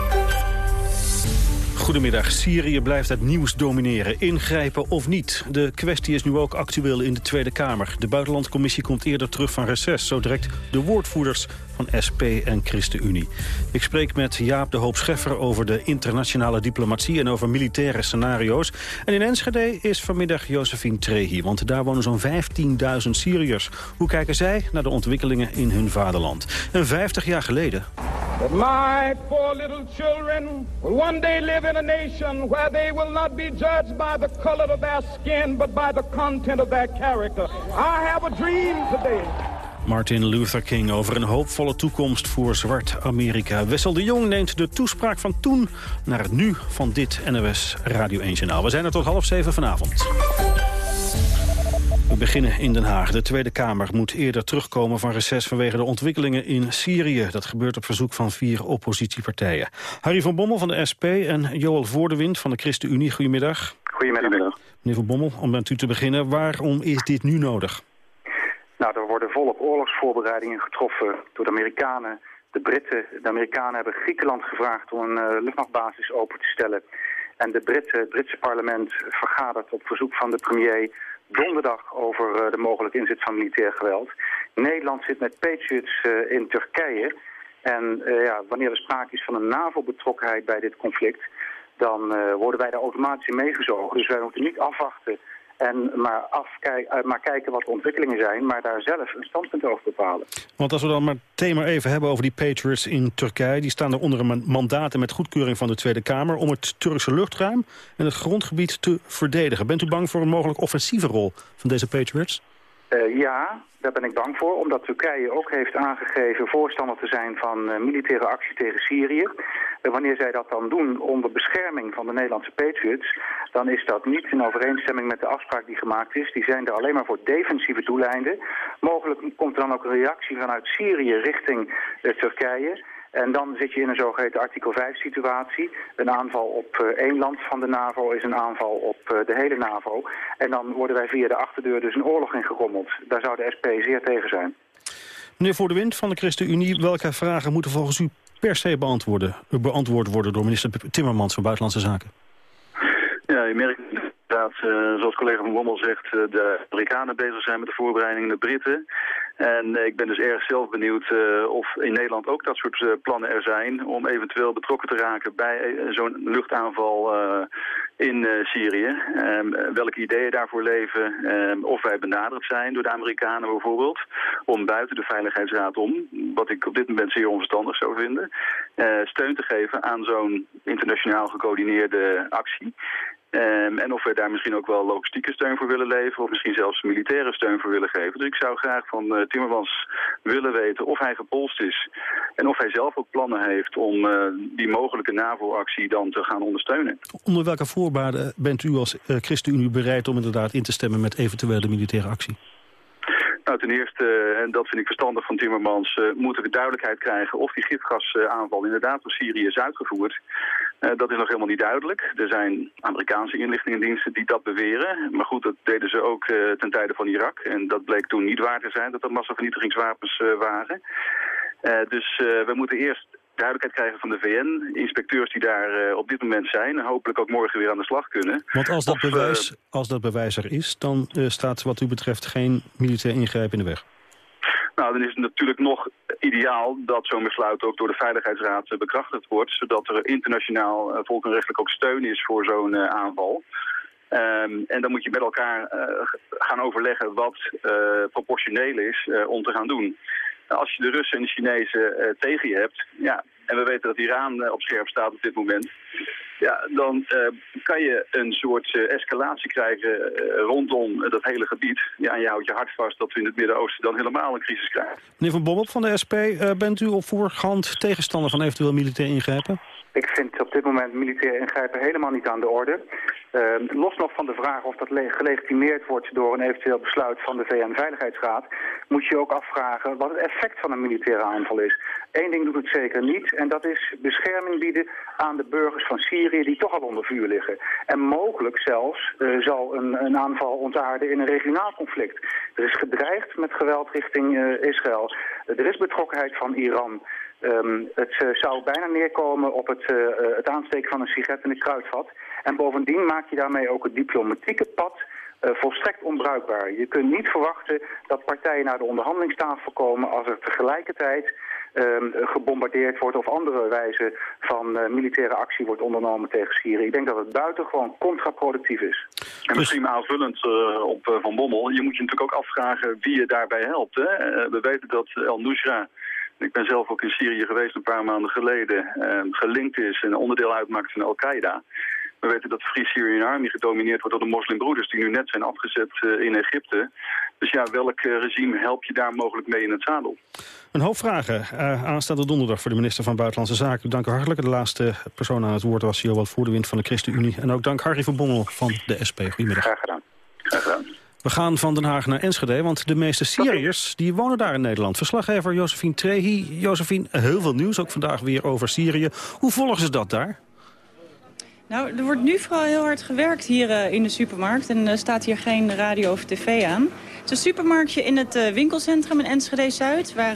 Goedemiddag. Syrië blijft het nieuws domineren. Ingrijpen of niet? De kwestie is nu ook actueel in de Tweede Kamer. De Buitenlandcommissie komt eerder terug van reces. Zo direct de woordvoerders van SP en ChristenUnie. Ik spreek met Jaap de Hoop Scheffer over de internationale diplomatie... en over militaire scenario's. En in Enschede is vanmiddag Josephine Trehi, want daar wonen zo'n 15.000 Syriërs. Hoe kijken zij naar de ontwikkelingen in hun vaderland? En 50 jaar geleden... My poor little children one day in a nation where they will not be judged by the color of their skin, but by the content of their character. I have a dream today. Martin Luther King over een hoopvolle toekomst voor zwart Amerika. Wessel de Jong neemt de toespraak van toen naar het nu van dit NOS Radio 1 Journaal. We zijn er tot half zeven vanavond. We beginnen in Den Haag. De Tweede Kamer moet eerder terugkomen van reces vanwege de ontwikkelingen in Syrië. Dat gebeurt op verzoek van vier oppositiepartijen. Harry van Bommel van de SP en Joël Voordewind van de ChristenUnie. Goedemiddag. Goedemiddag. Meneer van Bommel, om met u te beginnen. Waarom is dit nu nodig? Nou, er worden volop oorlogsvoorbereidingen getroffen door de Amerikanen. De Britten, de Amerikanen hebben Griekenland gevraagd om een uh, luchtmachtbasis open te stellen. En de Britten, het Britse parlement vergadert op verzoek van de premier donderdag over uh, de mogelijke inzet van militair geweld. Nederland zit met Patriots uh, in Turkije. En ja, wanneer er sprake is van een NAVO-betrokkenheid bij dit conflict... dan worden wij daar automatisch in meegezogen. Dus wij moeten niet afwachten en maar, afkijk, maar kijken wat de ontwikkelingen zijn, maar daar zelf een standpunt over bepalen. Want als we dan maar thema even hebben over die Patriots in Turkije... die staan er onder een mandaat met goedkeuring van de Tweede Kamer... om het Turkse luchtruim en het grondgebied te verdedigen. Bent u bang voor een mogelijk offensieve rol van deze Patriots? Uh, ja, daar ben ik bang voor, omdat Turkije ook heeft aangegeven voorstander te zijn van uh, militaire actie tegen Syrië. Uh, wanneer zij dat dan doen onder bescherming van de Nederlandse Patriots, dan is dat niet in overeenstemming met de afspraak die gemaakt is. Die zijn er alleen maar voor defensieve doeleinden. Mogelijk komt er dan ook een reactie vanuit Syrië richting Turkije. En dan zit je in een zogeheten artikel 5 situatie. Een aanval op uh, één land van de NAVO is een aanval op uh, de hele NAVO. En dan worden wij via de achterdeur dus een oorlog ingerommeld. Daar zou de SP zeer tegen zijn. Meneer Voor de Wind van de ChristenUnie, welke vragen moeten volgens u per se beantwoorden, beantwoord worden door minister Timmermans van Buitenlandse Zaken? Ja, je merkt inderdaad, uh, zoals collega Van Bommel zegt, de Amerikanen bezig zijn met de voorbereidingen, de Britten. En uh, ik ben dus erg zelf benieuwd of in Nederland ook dat soort plannen er zijn... om eventueel betrokken te raken bij zo'n luchtaanval in Syrië. Um, welke ideeën daarvoor leven. Um, of wij benaderd zijn door de Amerikanen bijvoorbeeld... om buiten de Veiligheidsraad om, wat ik op dit moment zeer onverstandig zou vinden... steun te geven aan zo'n internationaal gecoördineerde actie... Um, en of we daar misschien ook wel logistieke steun voor willen leveren... of misschien zelfs militaire steun voor willen geven. Dus ik zou graag van uh, Timmermans willen weten of hij gepolst is... en of hij zelf ook plannen heeft om uh, die mogelijke NAVO-actie dan te gaan ondersteunen. Onder welke voorwaarden bent u als uh, ChristenUnie bereid om inderdaad in te stemmen... met eventuele militaire actie? Nou, ten eerste, en dat vind ik verstandig van Timmermans, uh, moeten we duidelijkheid krijgen of die gifgasaanval inderdaad door Syrië is uitgevoerd. Uh, dat is nog helemaal niet duidelijk. Er zijn Amerikaanse inlichtingendiensten die dat beweren. Maar goed, dat deden ze ook ten tijde van Irak. En dat bleek toen niet waar te zijn, dat dat massavernietigingswapens waren. dus we moeten eerst duidelijkheid krijgen van de VN. Inspecteurs die daar uh, op dit moment zijn. En hopelijk ook morgen weer aan de slag kunnen. Want als dat, of, bewijs, als dat bewijs er is, dan uh, staat wat u betreft geen militair ingrijpen in de weg. Nou, dan is het natuurlijk nog ideaal dat zo'n besluit ook door de Veiligheidsraad bekrachtigd wordt. Zodat er internationaal volkenrechtelijk ook steun is voor zo'n aanval. Um, en dan moet je met elkaar gaan overleggen wat proportioneel is om te gaan doen als je de Russen en de Chinezen uh, tegen je hebt, ja, en we weten dat Iran op scherp staat op dit moment ja, dan kan je een soort escalatie krijgen rondom dat hele gebied. Ja, en je houdt je hart vast dat we in het Midden-Oosten dan helemaal een crisis krijgen. Meneer Van Bommel van de SP, bent u op voorhand tegenstander van eventueel militair ingrijpen? Ik vind op dit moment militair ingrijpen helemaal niet aan de orde. Uh, los nog van de vraag of dat gelegitimeerd wordt door een eventueel besluit van de VN-veiligheidsraad, moet je ook afvragen wat het effect van een militaire aanval is. Eén ding doet het zeker niet en dat is bescherming bieden aan de burgers van Syrië die toch al onder vuur liggen. En mogelijk zelfs uh, zal een, een, aanval ontaarden in een regionaal conflict. Er is gedreigd met geweld richting uh, Israël. er is betrokkenheid van Iran. Um, het uh, zou bijna neerkomen op het, uh, het aansteken van een sigaret in een kruidvat. En bovendien maak je daarmee ook het diplomatieke pad uh, volstrekt onbruikbaar. Je kunt niet verwachten dat partijen naar de onderhandelingstafel komen als er tegelijkertijd um, gebombardeerd wordt of andere wijze van uh, militaire actie wordt ondernomen tegen Syrië. Ik denk dat het buitengewoon contraproductief is. En misschien aanvullend uh, op Van Bommel, je moet je natuurlijk ook afvragen wie je daarbij helpt. Hè? we weten dat El Nusra ik ben zelf ook in Syrië geweest een paar maanden geleden. Uh, gelinkt is en onderdeel uitmaakt van Al-Qaeda. We weten dat de Free Syrian Army gedomineerd wordt door de moslimbroeders... die nu net zijn afgezet uh, in Egypte. Dus ja, welk uh, regime help je daar mogelijk mee in het zadel? Een hoop vragen. Uh, aanstaande donderdag voor de minister van Buitenlandse Zaken. Dank u hartelijk. De laatste persoon aan het woord was Johan Voerdewind van de ChristenUnie. En ook dank Harry van Bommel van de SP. Goedemiddag. Graag gedaan. Graag gedaan. We gaan van Den Haag naar Enschede, want de meeste Syriërs die wonen daar in Nederland. Verslaggever Josephine Trehi. Josephine, heel veel nieuws, ook vandaag weer over Syrië. Hoe volgen ze dat daar? Nou, er wordt nu vooral heel hard gewerkt hier uh, in de supermarkt. En er uh, staat hier geen radio of tv aan. Het is een supermarktje in het uh, winkelcentrum in Enschede-Zuid... waar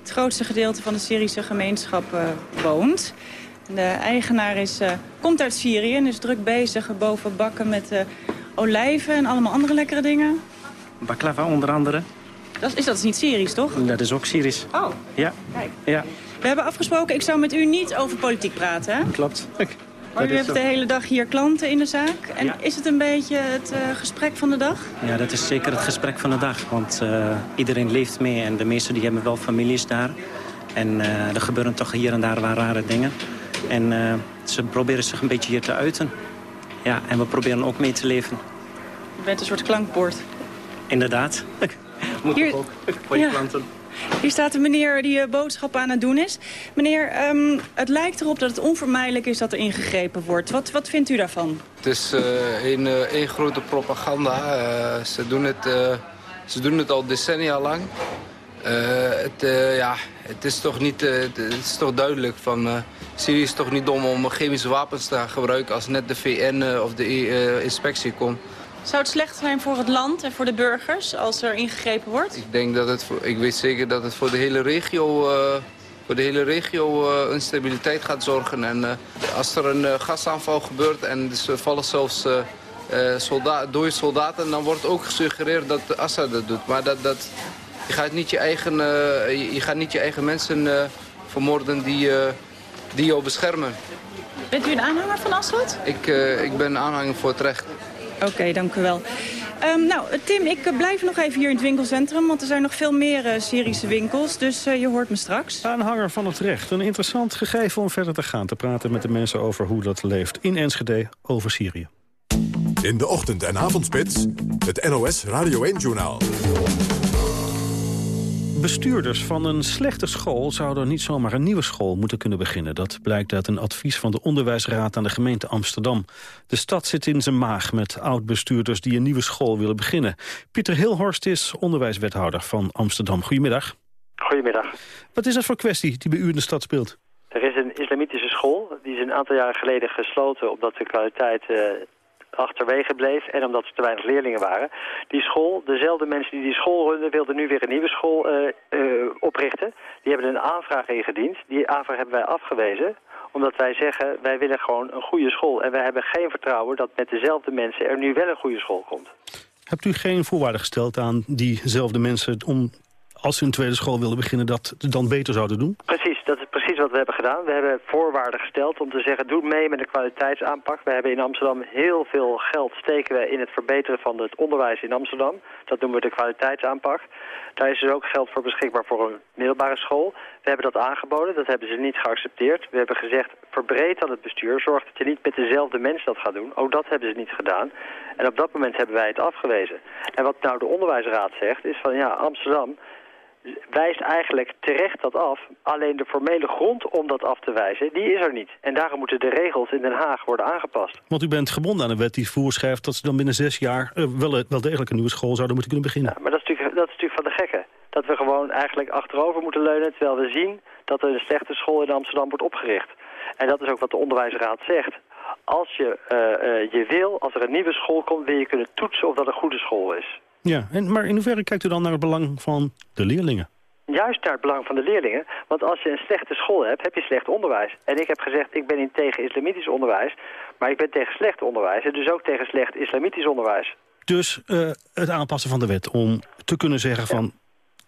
het grootste gedeelte van de Syrische gemeenschap woont. De eigenaar is, komt uit Syrië en is druk bezig boven bakken met olijven en allemaal andere lekkere dingen. Baklava onder andere. Dat is, dat is niet Syrisch, toch? Dat is ook Syrisch. Oh, ja. kijk. Ja. We hebben afgesproken, ik zou met u niet over politiek praten, hè? Klopt. Maar u hebt de hele dag hier klanten in de zaak. En ja. is het een beetje het uh, gesprek van de dag? Ja, dat is zeker het gesprek van de dag. Want uh, iedereen leeft mee en de meesten die hebben wel families daar. En uh, er gebeuren toch hier en daar wel rare dingen. En ze proberen zich een beetje hier te uiten. Ja, en we proberen ook mee te leven. Je bent een soort klankbord. Inderdaad. Moet hier, ook voor je ja. klanten. Hier staat een meneer die uh, boodschappen aan het doen is. Meneer, um, het lijkt erop dat het onvermijdelijk is dat er ingegrepen wordt. Wat, wat vindt u daarvan? Het is uh, een, uh, een grote propaganda. ze, doen het, ze doen het al decennia lang. het, ja, het, is toch niet, het is toch duidelijk van... Syrië is toch niet dom om chemische wapens te gebruiken... als net de VN of de inspectie komt. Zou het slecht zijn voor het land en voor de burgers als er ingegrepen wordt? Ik denk dat het, ik weet zeker dat het voor de hele regio, uh, voor de hele regio uh, instabiliteit gaat zorgen. En uh, als er een gasaanval gebeurt en er vallen zelfs soldaat, dode soldaten, dan wordt ook gesuggereerd dat Assad dat doet. Maar dat, dat, je, gaat niet je, eigen, je, je gaat niet je eigen mensen vermoorden die, die jou beschermen. Bent u een aanhanger van Assad? Ik, ik ben een aanhanger voor het recht. Oké, okay, dank u wel. Um, nou, Tim, ik blijf nog even hier in het winkelcentrum... want er zijn nog veel meer uh, Syrische winkels, dus uh, je hoort me straks. Aanhanger van het recht. Een interessant gegeven om verder te gaan... te praten met de mensen over hoe dat leeft in Enschede over Syrië. In de ochtend- en avondspits, het NOS Radio 1-journaal. Bestuurders van een slechte school zouden niet zomaar een nieuwe school moeten kunnen beginnen. Dat blijkt uit een advies van de Onderwijsraad aan de gemeente Amsterdam. De stad zit in zijn maag met oud-bestuurders die een nieuwe school willen beginnen. Pieter Hilhorst is onderwijswethouder van Amsterdam. Goedemiddag. Goedemiddag. Wat is dat voor kwestie die bij u in de stad speelt? Er is een islamitische school. Die is een aantal jaren geleden gesloten omdat de kwaliteit uh, achterwege bleef en omdat er te weinig leerlingen waren. Die school, dezelfde mensen die die school runden, wilden nu weer een nieuwe school uh, uh, oprichten. Die hebben een aanvraag ingediend. Die aanvraag hebben wij afgewezen omdat wij zeggen, wij willen gewoon een goede school. En wij hebben geen vertrouwen dat met dezelfde mensen er nu wel een goede school komt. Hebt u geen voorwaarden gesteld aan diezelfde mensen om als ze een tweede school wilden beginnen, dat dan beter zouden doen? Precies, dat is precies wat we hebben gedaan. We hebben voorwaarden gesteld om te zeggen, doe mee met de kwaliteitsaanpak. We hebben in Amsterdam heel veel geld steken we in het verbeteren van het onderwijs in Amsterdam. Dat noemen we de kwaliteitsaanpak. Daar is dus ook geld voor beschikbaar voor een middelbare school. We hebben dat aangeboden, dat hebben ze niet geaccepteerd. We hebben gezegd, verbreed dan het bestuur, zorg dat je niet met dezelfde mensen dat gaat doen. Ook dat hebben ze niet gedaan. En op dat moment hebben wij het afgewezen. En wat nou de onderwijsraad zegt, is van ja, Amsterdam wijst eigenlijk terecht dat af. Alleen de formele grond om dat af te wijzen, die is er niet. En daarom moeten de regels in Den Haag worden aangepast. Want u bent gebonden aan een wet die voorschrijft dat ze dan binnen zes jaar uh, wel, wel degelijk een nieuwe school zouden moeten kunnen beginnen. Ja, maar dat is, natuurlijk, dat is natuurlijk van de gekken. Dat we gewoon eigenlijk achterover moeten leunen, terwijl we zien dat er een slechte school in Amsterdam wordt opgericht. En dat is ook wat de onderwijsraad zegt. Als je, uh, uh, je wil, als er een nieuwe school komt, wil je kunnen toetsen of dat een goede school is. Ja, en, maar in hoeverre kijkt u dan naar het belang van de leerlingen? Juist naar het belang van de leerlingen. Want als je een slechte school hebt, heb je slecht onderwijs. En ik heb gezegd, ik ben niet tegen islamitisch onderwijs, maar ik ben tegen slecht onderwijs. En dus ook tegen slecht islamitisch onderwijs. Dus uh, het aanpassen van de wet om te kunnen zeggen van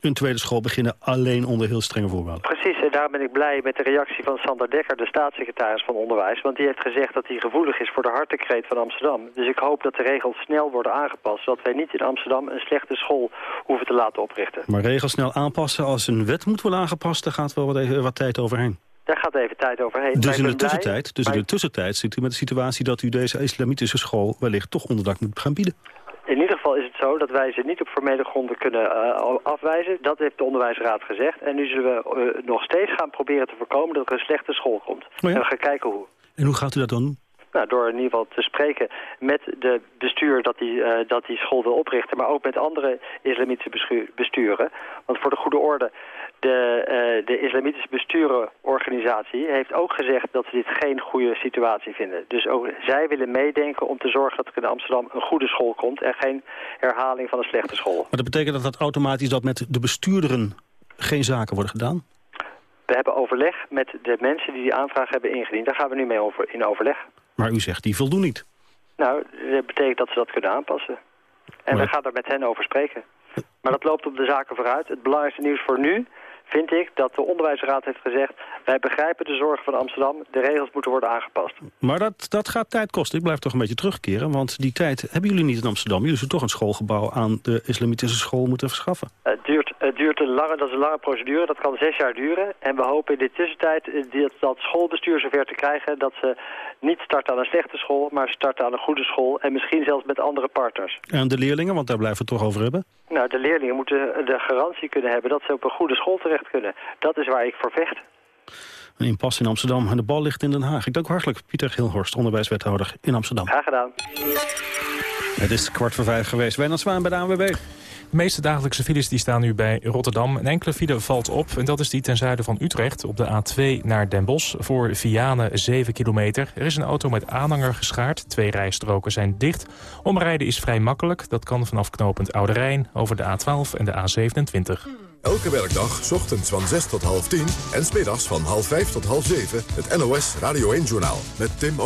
een tweede school beginnen alleen onder heel strenge voorwaarden. Precies, en daar ben ik blij met de reactie van Sander Dekker, de staatssecretaris van Onderwijs. Want die heeft gezegd dat hij gevoelig is voor de hartekreet van Amsterdam. Dus ik hoop dat de regels snel worden aangepast, zodat wij niet in Amsterdam een slechte school hoeven te laten oprichten. Maar regels snel aanpassen als een wet moet worden aangepast, daar gaat wel wat, even, wat tijd overheen. Daar gaat even tijd overheen. Dus in de tussentijd, dus in de tussentijd zit u met de situatie dat u deze islamitische school wellicht toch onderdak moet gaan bieden. Geval is het zo dat wij ze niet op formele gronden kunnen uh, afwijzen. Dat heeft de onderwijsraad gezegd. En nu zullen we uh, nog steeds gaan proberen te voorkomen dat er een slechte school komt. Oh ja? En we gaan kijken hoe. En hoe gaat u dat dan doen? Nou, door in ieder geval te spreken met de bestuur dat die, uh, dat die school wil oprichten... maar ook met andere islamitische besturen. Want voor de goede orde, de, uh, de islamitische besturenorganisatie heeft ook gezegd dat ze dit geen goede situatie vinden. Dus ook zij willen meedenken om te zorgen dat er in Amsterdam een goede school komt... en geen herhaling van een slechte school. Maar dat betekent dat dat automatisch dat met de bestuurderen geen zaken worden gedaan? We hebben overleg met de mensen die die aanvraag hebben ingediend. Daar gaan we nu mee over, in overleg. Maar u zegt die voldoen niet. Nou, dat betekent dat ze dat kunnen aanpassen. En maar... we gaan daar met hen over spreken. Maar dat loopt op de zaken vooruit. Het belangrijkste nieuws voor nu vind ik dat de onderwijsraad heeft gezegd... wij begrijpen de zorgen van Amsterdam, de regels moeten worden aangepast. Maar dat, dat gaat tijd kosten. Ik blijf toch een beetje terugkeren, want die tijd hebben jullie niet in Amsterdam. Jullie zullen toch een schoolgebouw aan de islamitische school moeten verschaffen. Het duurt, het duurt een lange, dat is een lange procedure, dat kan zes jaar duren. En we hopen in de tussentijd dat, dat schoolbestuur zover te krijgen... dat ze niet starten aan een slechte school, maar starten aan een goede school... en misschien zelfs met andere partners. En de leerlingen, want daar blijven we het toch over hebben? Nou, de leerlingen moeten de garantie kunnen hebben dat ze op een goede school terecht kunnen. Dat is waar ik voor vecht. Een impasse in Amsterdam en de bal ligt in Den Haag. Ik dank hartelijk, Pieter Hilhorst, onderwijswethouder in Amsterdam. Graag gedaan. Het is kwart voor vijf geweest. Wijnand Zwaan bij de ANWB. De meeste dagelijkse files die staan nu bij Rotterdam. Een enkele file valt op en dat is die ten zuiden van Utrecht... op de A2 naar Den Bosch voor Vianen 7 kilometer. Er is een auto met aanhanger geschaard. Twee rijstroken zijn dicht. Omrijden is vrij makkelijk. Dat kan vanaf knooppunt Oude Rijn over de A12 en de A27. Elke werkdag, ochtends van 6 tot half 10 en smiddags van half 5 tot half 7... het NOS Radio 1-journaal met Tim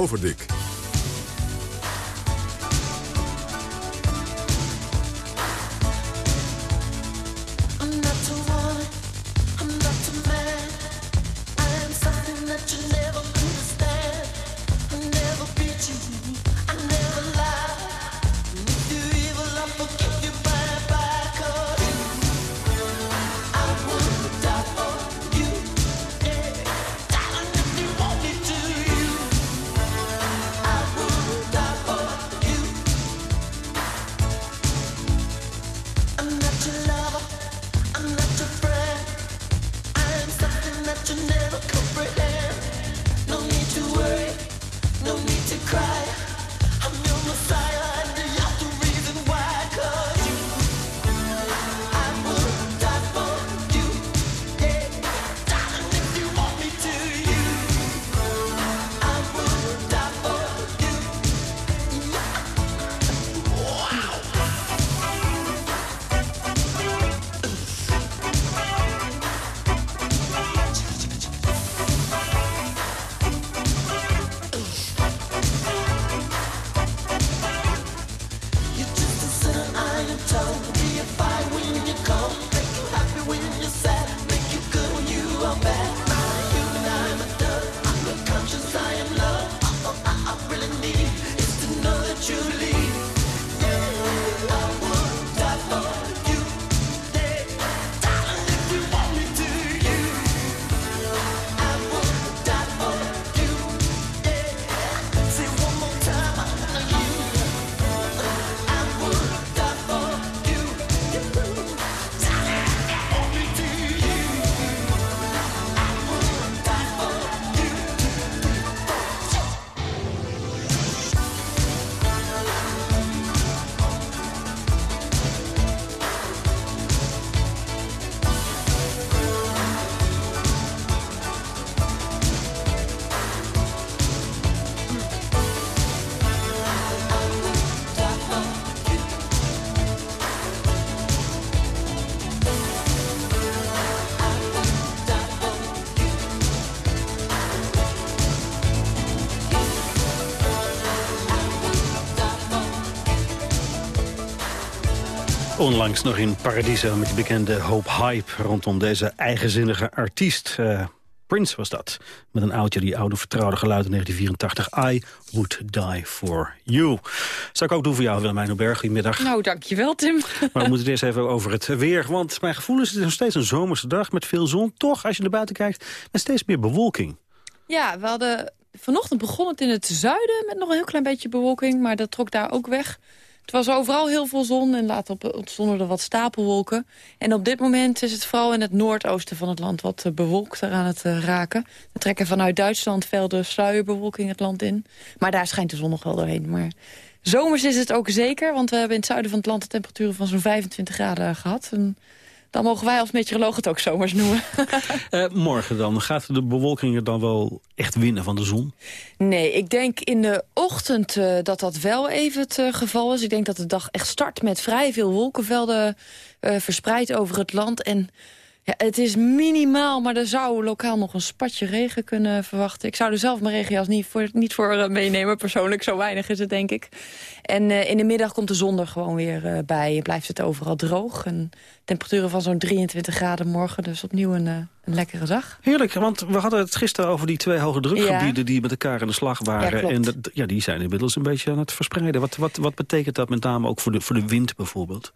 what you. Onlangs nog in Paradiso met die bekende hoop hype rondom deze eigenzinnige artiest. Uh, Prince was dat. Met een oudje, die oude vertrouwde geluid in 1984. I would die for you. Zou ik ook doen voor jou, Willemijn Berg. Goedemiddag. Nou, dankjewel, Tim. [LAUGHS] Maar we moeten het eerst even over het weer. Want mijn gevoel is, het is nog steeds een zomerse dag met veel zon. Toch, als je naar buiten kijkt, met steeds meer bewolking. Ja, we hadden... Vanochtend begon het in het zuiden met nog een heel klein beetje bewolking. Maar dat trok daar ook weg. Het was overal heel veel zon en later ontstonden er wat stapelwolken. En op dit moment is het vooral in het noordoosten van het land wat eh, bewolkter aan het eh, raken. We trekken vanuit Duitsland velden sluierbewolking het land in. Maar daar schijnt de zon nog wel doorheen. Maar zomers is het ook zeker, want we hebben in het zuiden van het land... de temperaturen van zo'n 25 graden gehad. Dan mogen wij als meteoroloog het ook zomers noemen. uh, [LAUGHS] morgen dan, gaat de bewolking er dan wel echt winnen van de zon? Nee, ik denk in de ochtend uh, dat dat wel even het uh, geval is. Ik denk dat de dag echt start met vrij veel wolkenvelden verspreid over het land. En ja, het is minimaal, maar er zou lokaal nog een spatje regen kunnen verwachten. Ik zou er zelf mijn regenjas niet voor, niet voor uh, meenemen. Persoonlijk, zo weinig is het, denk ik. En uh, in de middag komt de zon er gewoon weer uh, bij. En blijft het overal droog. En temperaturen van zo'n 23 graden morgen. Dus opnieuw een, een lekkere dag. Heerlijk, want we hadden het gisteren over die twee hoge drukgebieden... Ja. die met elkaar in de slag waren. Ja, en dat, ja, die zijn inmiddels een beetje aan het verspreiden. Wat, wat, wat betekent dat met name ook voor de, voor de wind bijvoorbeeld?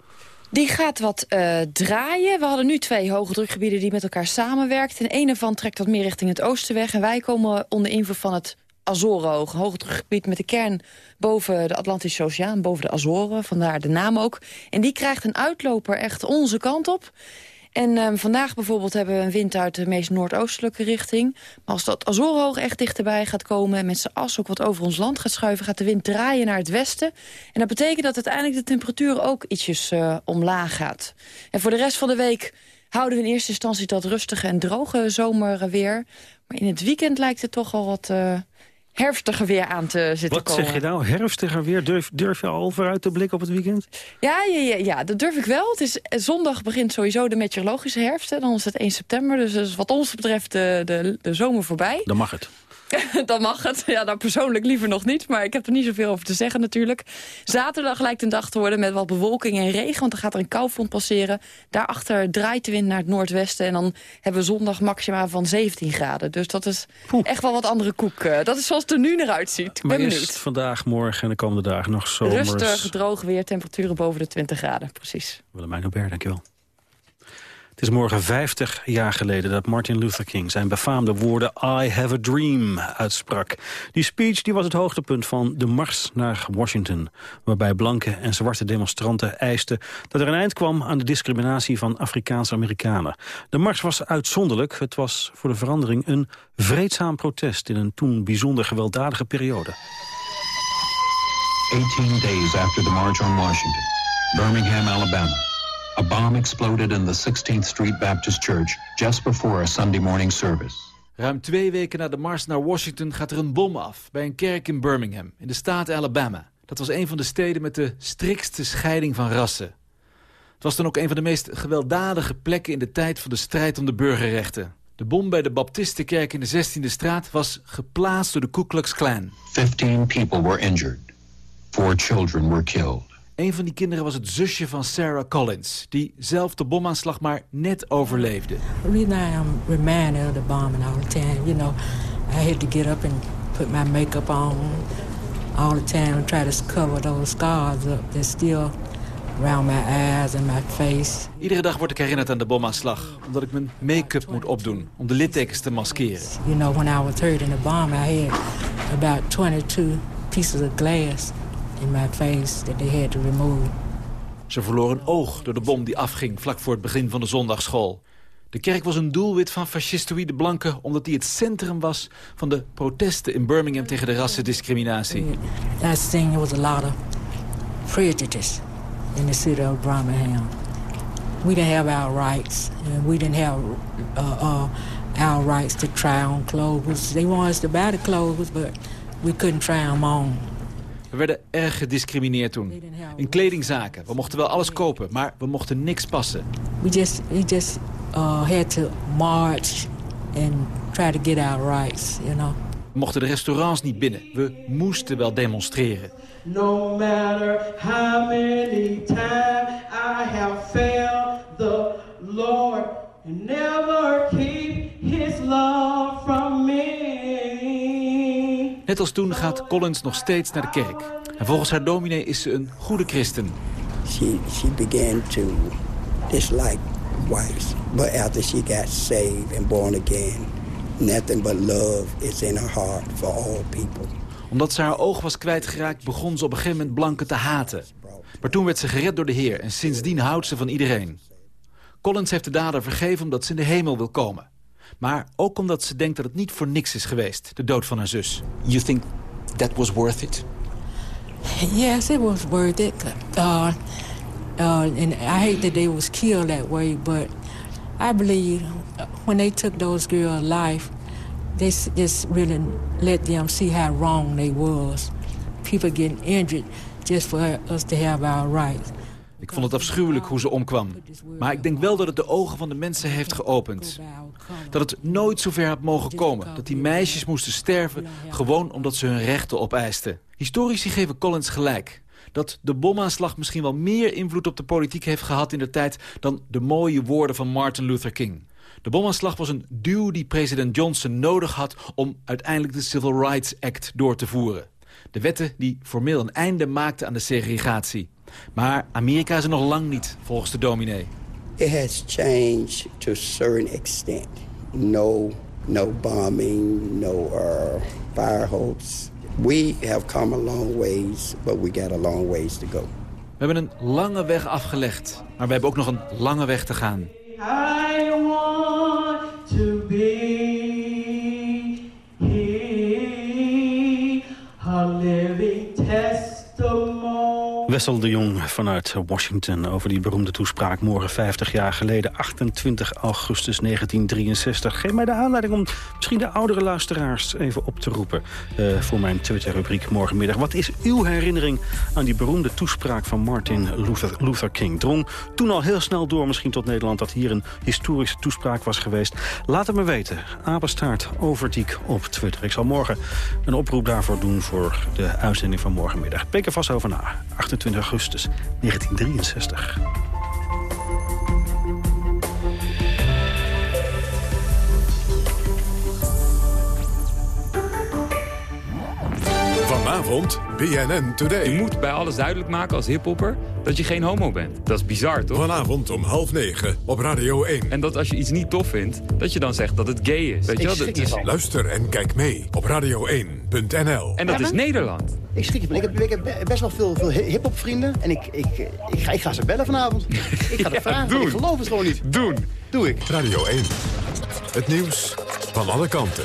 Die gaat wat uh, draaien. We hadden nu twee hoge drukgebieden die met elkaar samenwerkten. En een ervan trekt wat meer richting het oosten weg. En wij komen onder invloed van het Azorenhoog. Een drukgebied met de kern boven de Atlantische Oceaan, boven de Azoren. Vandaar de naam ook. En die krijgt een uitloper echt onze kant op. En um, vandaag bijvoorbeeld hebben we een wind uit de meest noordoostelijke richting. Maar als dat Azorhoog echt dichterbij gaat komen... en met zijn as ook wat over ons land gaat schuiven... gaat de wind draaien naar het westen. En dat betekent dat uiteindelijk de temperatuur ook ietsjes uh, omlaag gaat. En voor de rest van de week houden we in eerste instantie dat rustige en droge zomerweer. Maar in het weekend lijkt het toch al wat... Uh, herfstiger weer aan te zitten Wat komen. zeg je nou, herfstiger weer? Durf, durf je al vooruit te blikken op het weekend? Ja, ja, ja, ja, dat durf ik wel. Het is, zondag begint sowieso de meteorologische herfst. Hè. Dan is het 1 september, dus, dus wat ons betreft de, de, de zomer voorbij. Dan mag het. [LAUGHS] dan mag het. Ja, nou persoonlijk liever nog niet. Maar ik heb er niet zoveel over te zeggen natuurlijk. Zaterdag lijkt een dag te worden met wat bewolking en regen. Want dan gaat er een koufront passeren. Daarachter draait de wind naar het noordwesten. En dan hebben we zondag maxima van 17 graden. Dus dat is Poeh. echt wel wat andere koek. Dat is zoals het er nu naar uitziet. Ik maar ben benieuwd. vandaag, morgen en de komende dagen nog zomers. Rustig, droog weer, temperaturen boven de 20 graden. Precies. Willemijn Hubert, dankjewel. Het is morgen 50 jaar geleden dat Martin Luther King zijn befaamde woorden I have a dream uitsprak. Die speech die was het hoogtepunt van de mars naar Washington, waarbij blanke en zwarte demonstranten eisten dat er een eind kwam aan de discriminatie van Afrikaanse Amerikanen. De mars was uitzonderlijk, het was voor de verandering een vreedzaam protest in een toen bijzonder gewelddadige periode. 18 days after the march on Washington, Birmingham, Alabama. A bomb exploded in the 16th Street Baptist Church just before a Sunday morning service. Ruim twee weken na de mars naar Washington gaat er een bom af... bij een kerk in Birmingham, in de staat Alabama. Dat was een van de steden met de striktste scheiding van rassen. Het was dan ook een van de meest gewelddadige plekken... in de tijd van de strijd om de burgerrechten. De bom bij de Baptistenkerk in de 16e straat was geplaatst door de Ku Klux Klan. 15 people were injured. Four children were killed. Een van die kinderen was het zusje van Sarah Collins... die zelf de bomaanslag maar net overleefde. The reason I am reminded of the bombing all the time, you know... I had to get up and put my makeup on. all the time and try to cover those scars up. They're still around my eyes and my face. Iedere dag word ik herinnerd aan de bomaanslag. Omdat ik mijn make-up moet opdoen. Om de littekens te maskeren. You know, when I was hurt in the bomb, I had about 22 pieces of glass in my face that they had to remove. Ze verloor een oog door de bom die afging vlak voor het begin van de zondagsschool. De kerk was een doelwit van fascistoïde blanken... omdat die het centrum was van de protesten in Birmingham tegen de rassendiscriminatie. Think there was a lot of prejudice in the city of Birmingham. We didn't have our rights. And we didn't have uh, uh, our rights to try on clothes. They wanted us to buy the clothes, but we couldn't try them on. We werden erg gediscrimineerd toen. In kledingzaken. We mochten wel alles kopen, maar we mochten niks passen. We just, we just uh, had to march and try to get our rights, you know. We mochten de restaurants niet binnen. We moesten wel demonstreren. No matter how many times I have failed the Lord, never keep his love from me. Net als toen gaat Collins nog steeds naar de kerk. En volgens haar dominee is ze een goede christen. She, she began to dislike whites. But after she got saved and born again, nothing but love is in her heart for all people. Omdat ze haar oog was kwijtgeraakt, begon ze op een gegeven moment blanken te haten. Maar toen werd ze gered door de Heer en sindsdien houdt ze van iedereen. Collins heeft de dader vergeven omdat ze in de hemel wil komen. Maar ook omdat ze denkt dat het niet voor niks is geweest, de dood van haar zus. You think that was worth it? Yes, it was worth it. Uh, uh, and I hate that they was killed that way, but I believe when they took those girls' life, they s- just really let them see how wrong they was. People getting injured just for us to have our rights. Ik vond het afschuwelijk hoe ze omkwam. Maar ik denk wel dat het de ogen van de mensen heeft geopend. Dat het nooit zover had mogen komen. Dat die meisjes moesten sterven gewoon omdat ze hun rechten opeisten. Historici geven Collins gelijk. Dat de bomaanslag misschien wel meer invloed op de politiek heeft gehad in de tijd... dan de mooie woorden van Martin Luther King. De bomaanslag was een duw die president Johnson nodig had... om uiteindelijk de Civil Rights Act door te voeren. De wetten die formeel een einde maakten aan de segregatie. Maar Amerika is er nog lang niet, volgens de dominee. It has changed to a certain extent. No, no bombing, no uh, fire hopes. We have come a long ways, but we got a long ways to go. We hebben een lange weg afgelegd, maar we hebben ook nog een lange weg te gaan. I want Wessel de Jong vanuit Washington over die beroemde toespraak morgen 50 jaar geleden, 28 augustus 1963. Geef mij de aanleiding om misschien de oudere luisteraars even op te roepen eh, voor mijn Twitter-rubriek morgenmiddag. Wat is uw herinnering aan die beroemde toespraak van Martin Luther, Luther King? Drong toen al heel snel door misschien tot Nederland dat hier een historische toespraak was geweest. Laat het me weten. Apenstaart Overdiek op Twitter. Ik zal morgen een oproep daarvoor doen voor de uitzending van morgenmiddag. Pik er vast over na. 28 augustus 1963. Vanavond BNN Today. Je moet bij alles duidelijk maken als hiphopper dat je geen homo bent. Dat is bizar, toch? Vanavond om half negen op Radio 1. En dat als je iets niet tof vindt, dat je dan zegt dat het gay is. Weet je wel? Dat is... Luister en kijk mee op radio1.nl. En dat is Nederland. Ik schrik ervan. Ik heb, ik heb best wel veel, veel hip-hop vrienden. En ik, ik, ik, ga, ik ga ze bellen vanavond. [LAUGHS] Ik ga het vragen. doen. Ik geloof het gewoon niet. Doen. Doe ik. Radio 1. Het nieuws van alle kanten.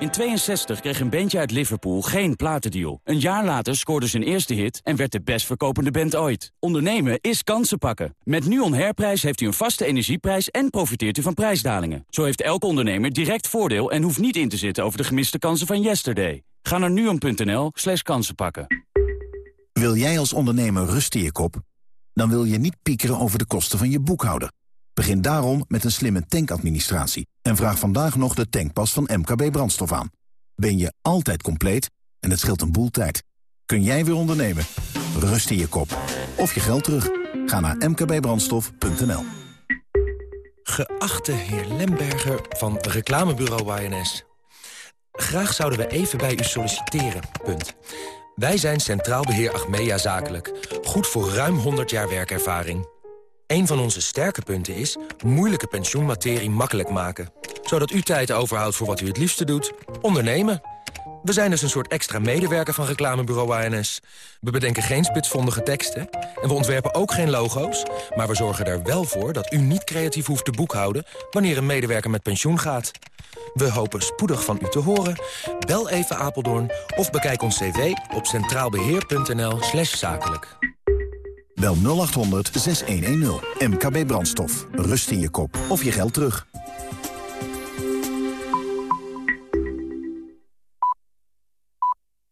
In 62 kreeg een bandje uit Liverpool geen platendeal. Een jaar later scoorde zijn eerste hit en werd de best verkopende band ooit. Ondernemen is kansen pakken. Met NUON Herprijs heeft u een vaste energieprijs en profiteert u van prijsdalingen. Zo heeft elke ondernemer direct voordeel en hoeft niet in te zitten over de gemiste kansen van yesterday. Ga naar nuon.nl slash kansenpakken. Wil jij als ondernemer rust in je kop? Dan wil je niet piekeren over de kosten van je boekhouder. Begin daarom met een slimme tankadministratie. En vraag vandaag nog de tankpas van MKB Brandstof aan. Ben je altijd compleet en het scheelt een boel tijd. Kun jij weer ondernemen? Rust in je kop. Of je geld terug. Ga naar mkbbrandstof.nl Geachte heer Lemberger van reclamebureau YNS. Graag zouden we even bij u solliciteren. Punt. Wij zijn Centraal Beheer Achmea Zakelijk. Goed voor ruim 100 jaar werkervaring. Een van onze sterke punten is moeilijke pensioenmaterie makkelijk maken. Zodat u tijd overhoudt voor wat u het liefste doet. Ondernemen. We zijn dus een soort extra medewerker van reclamebureau ANS. We bedenken geen spitsvondige teksten en we ontwerpen ook geen logo's... maar we zorgen er wel voor dat u niet creatief hoeft te boekhouden... wanneer een medewerker met pensioen gaat. We hopen spoedig van u te horen. Bel even Apeldoorn of bekijk ons cv op centraalbeheer.nl zakelijk. Bel 0800 6110. MKB Brandstof. Rust in je kop of je geld terug.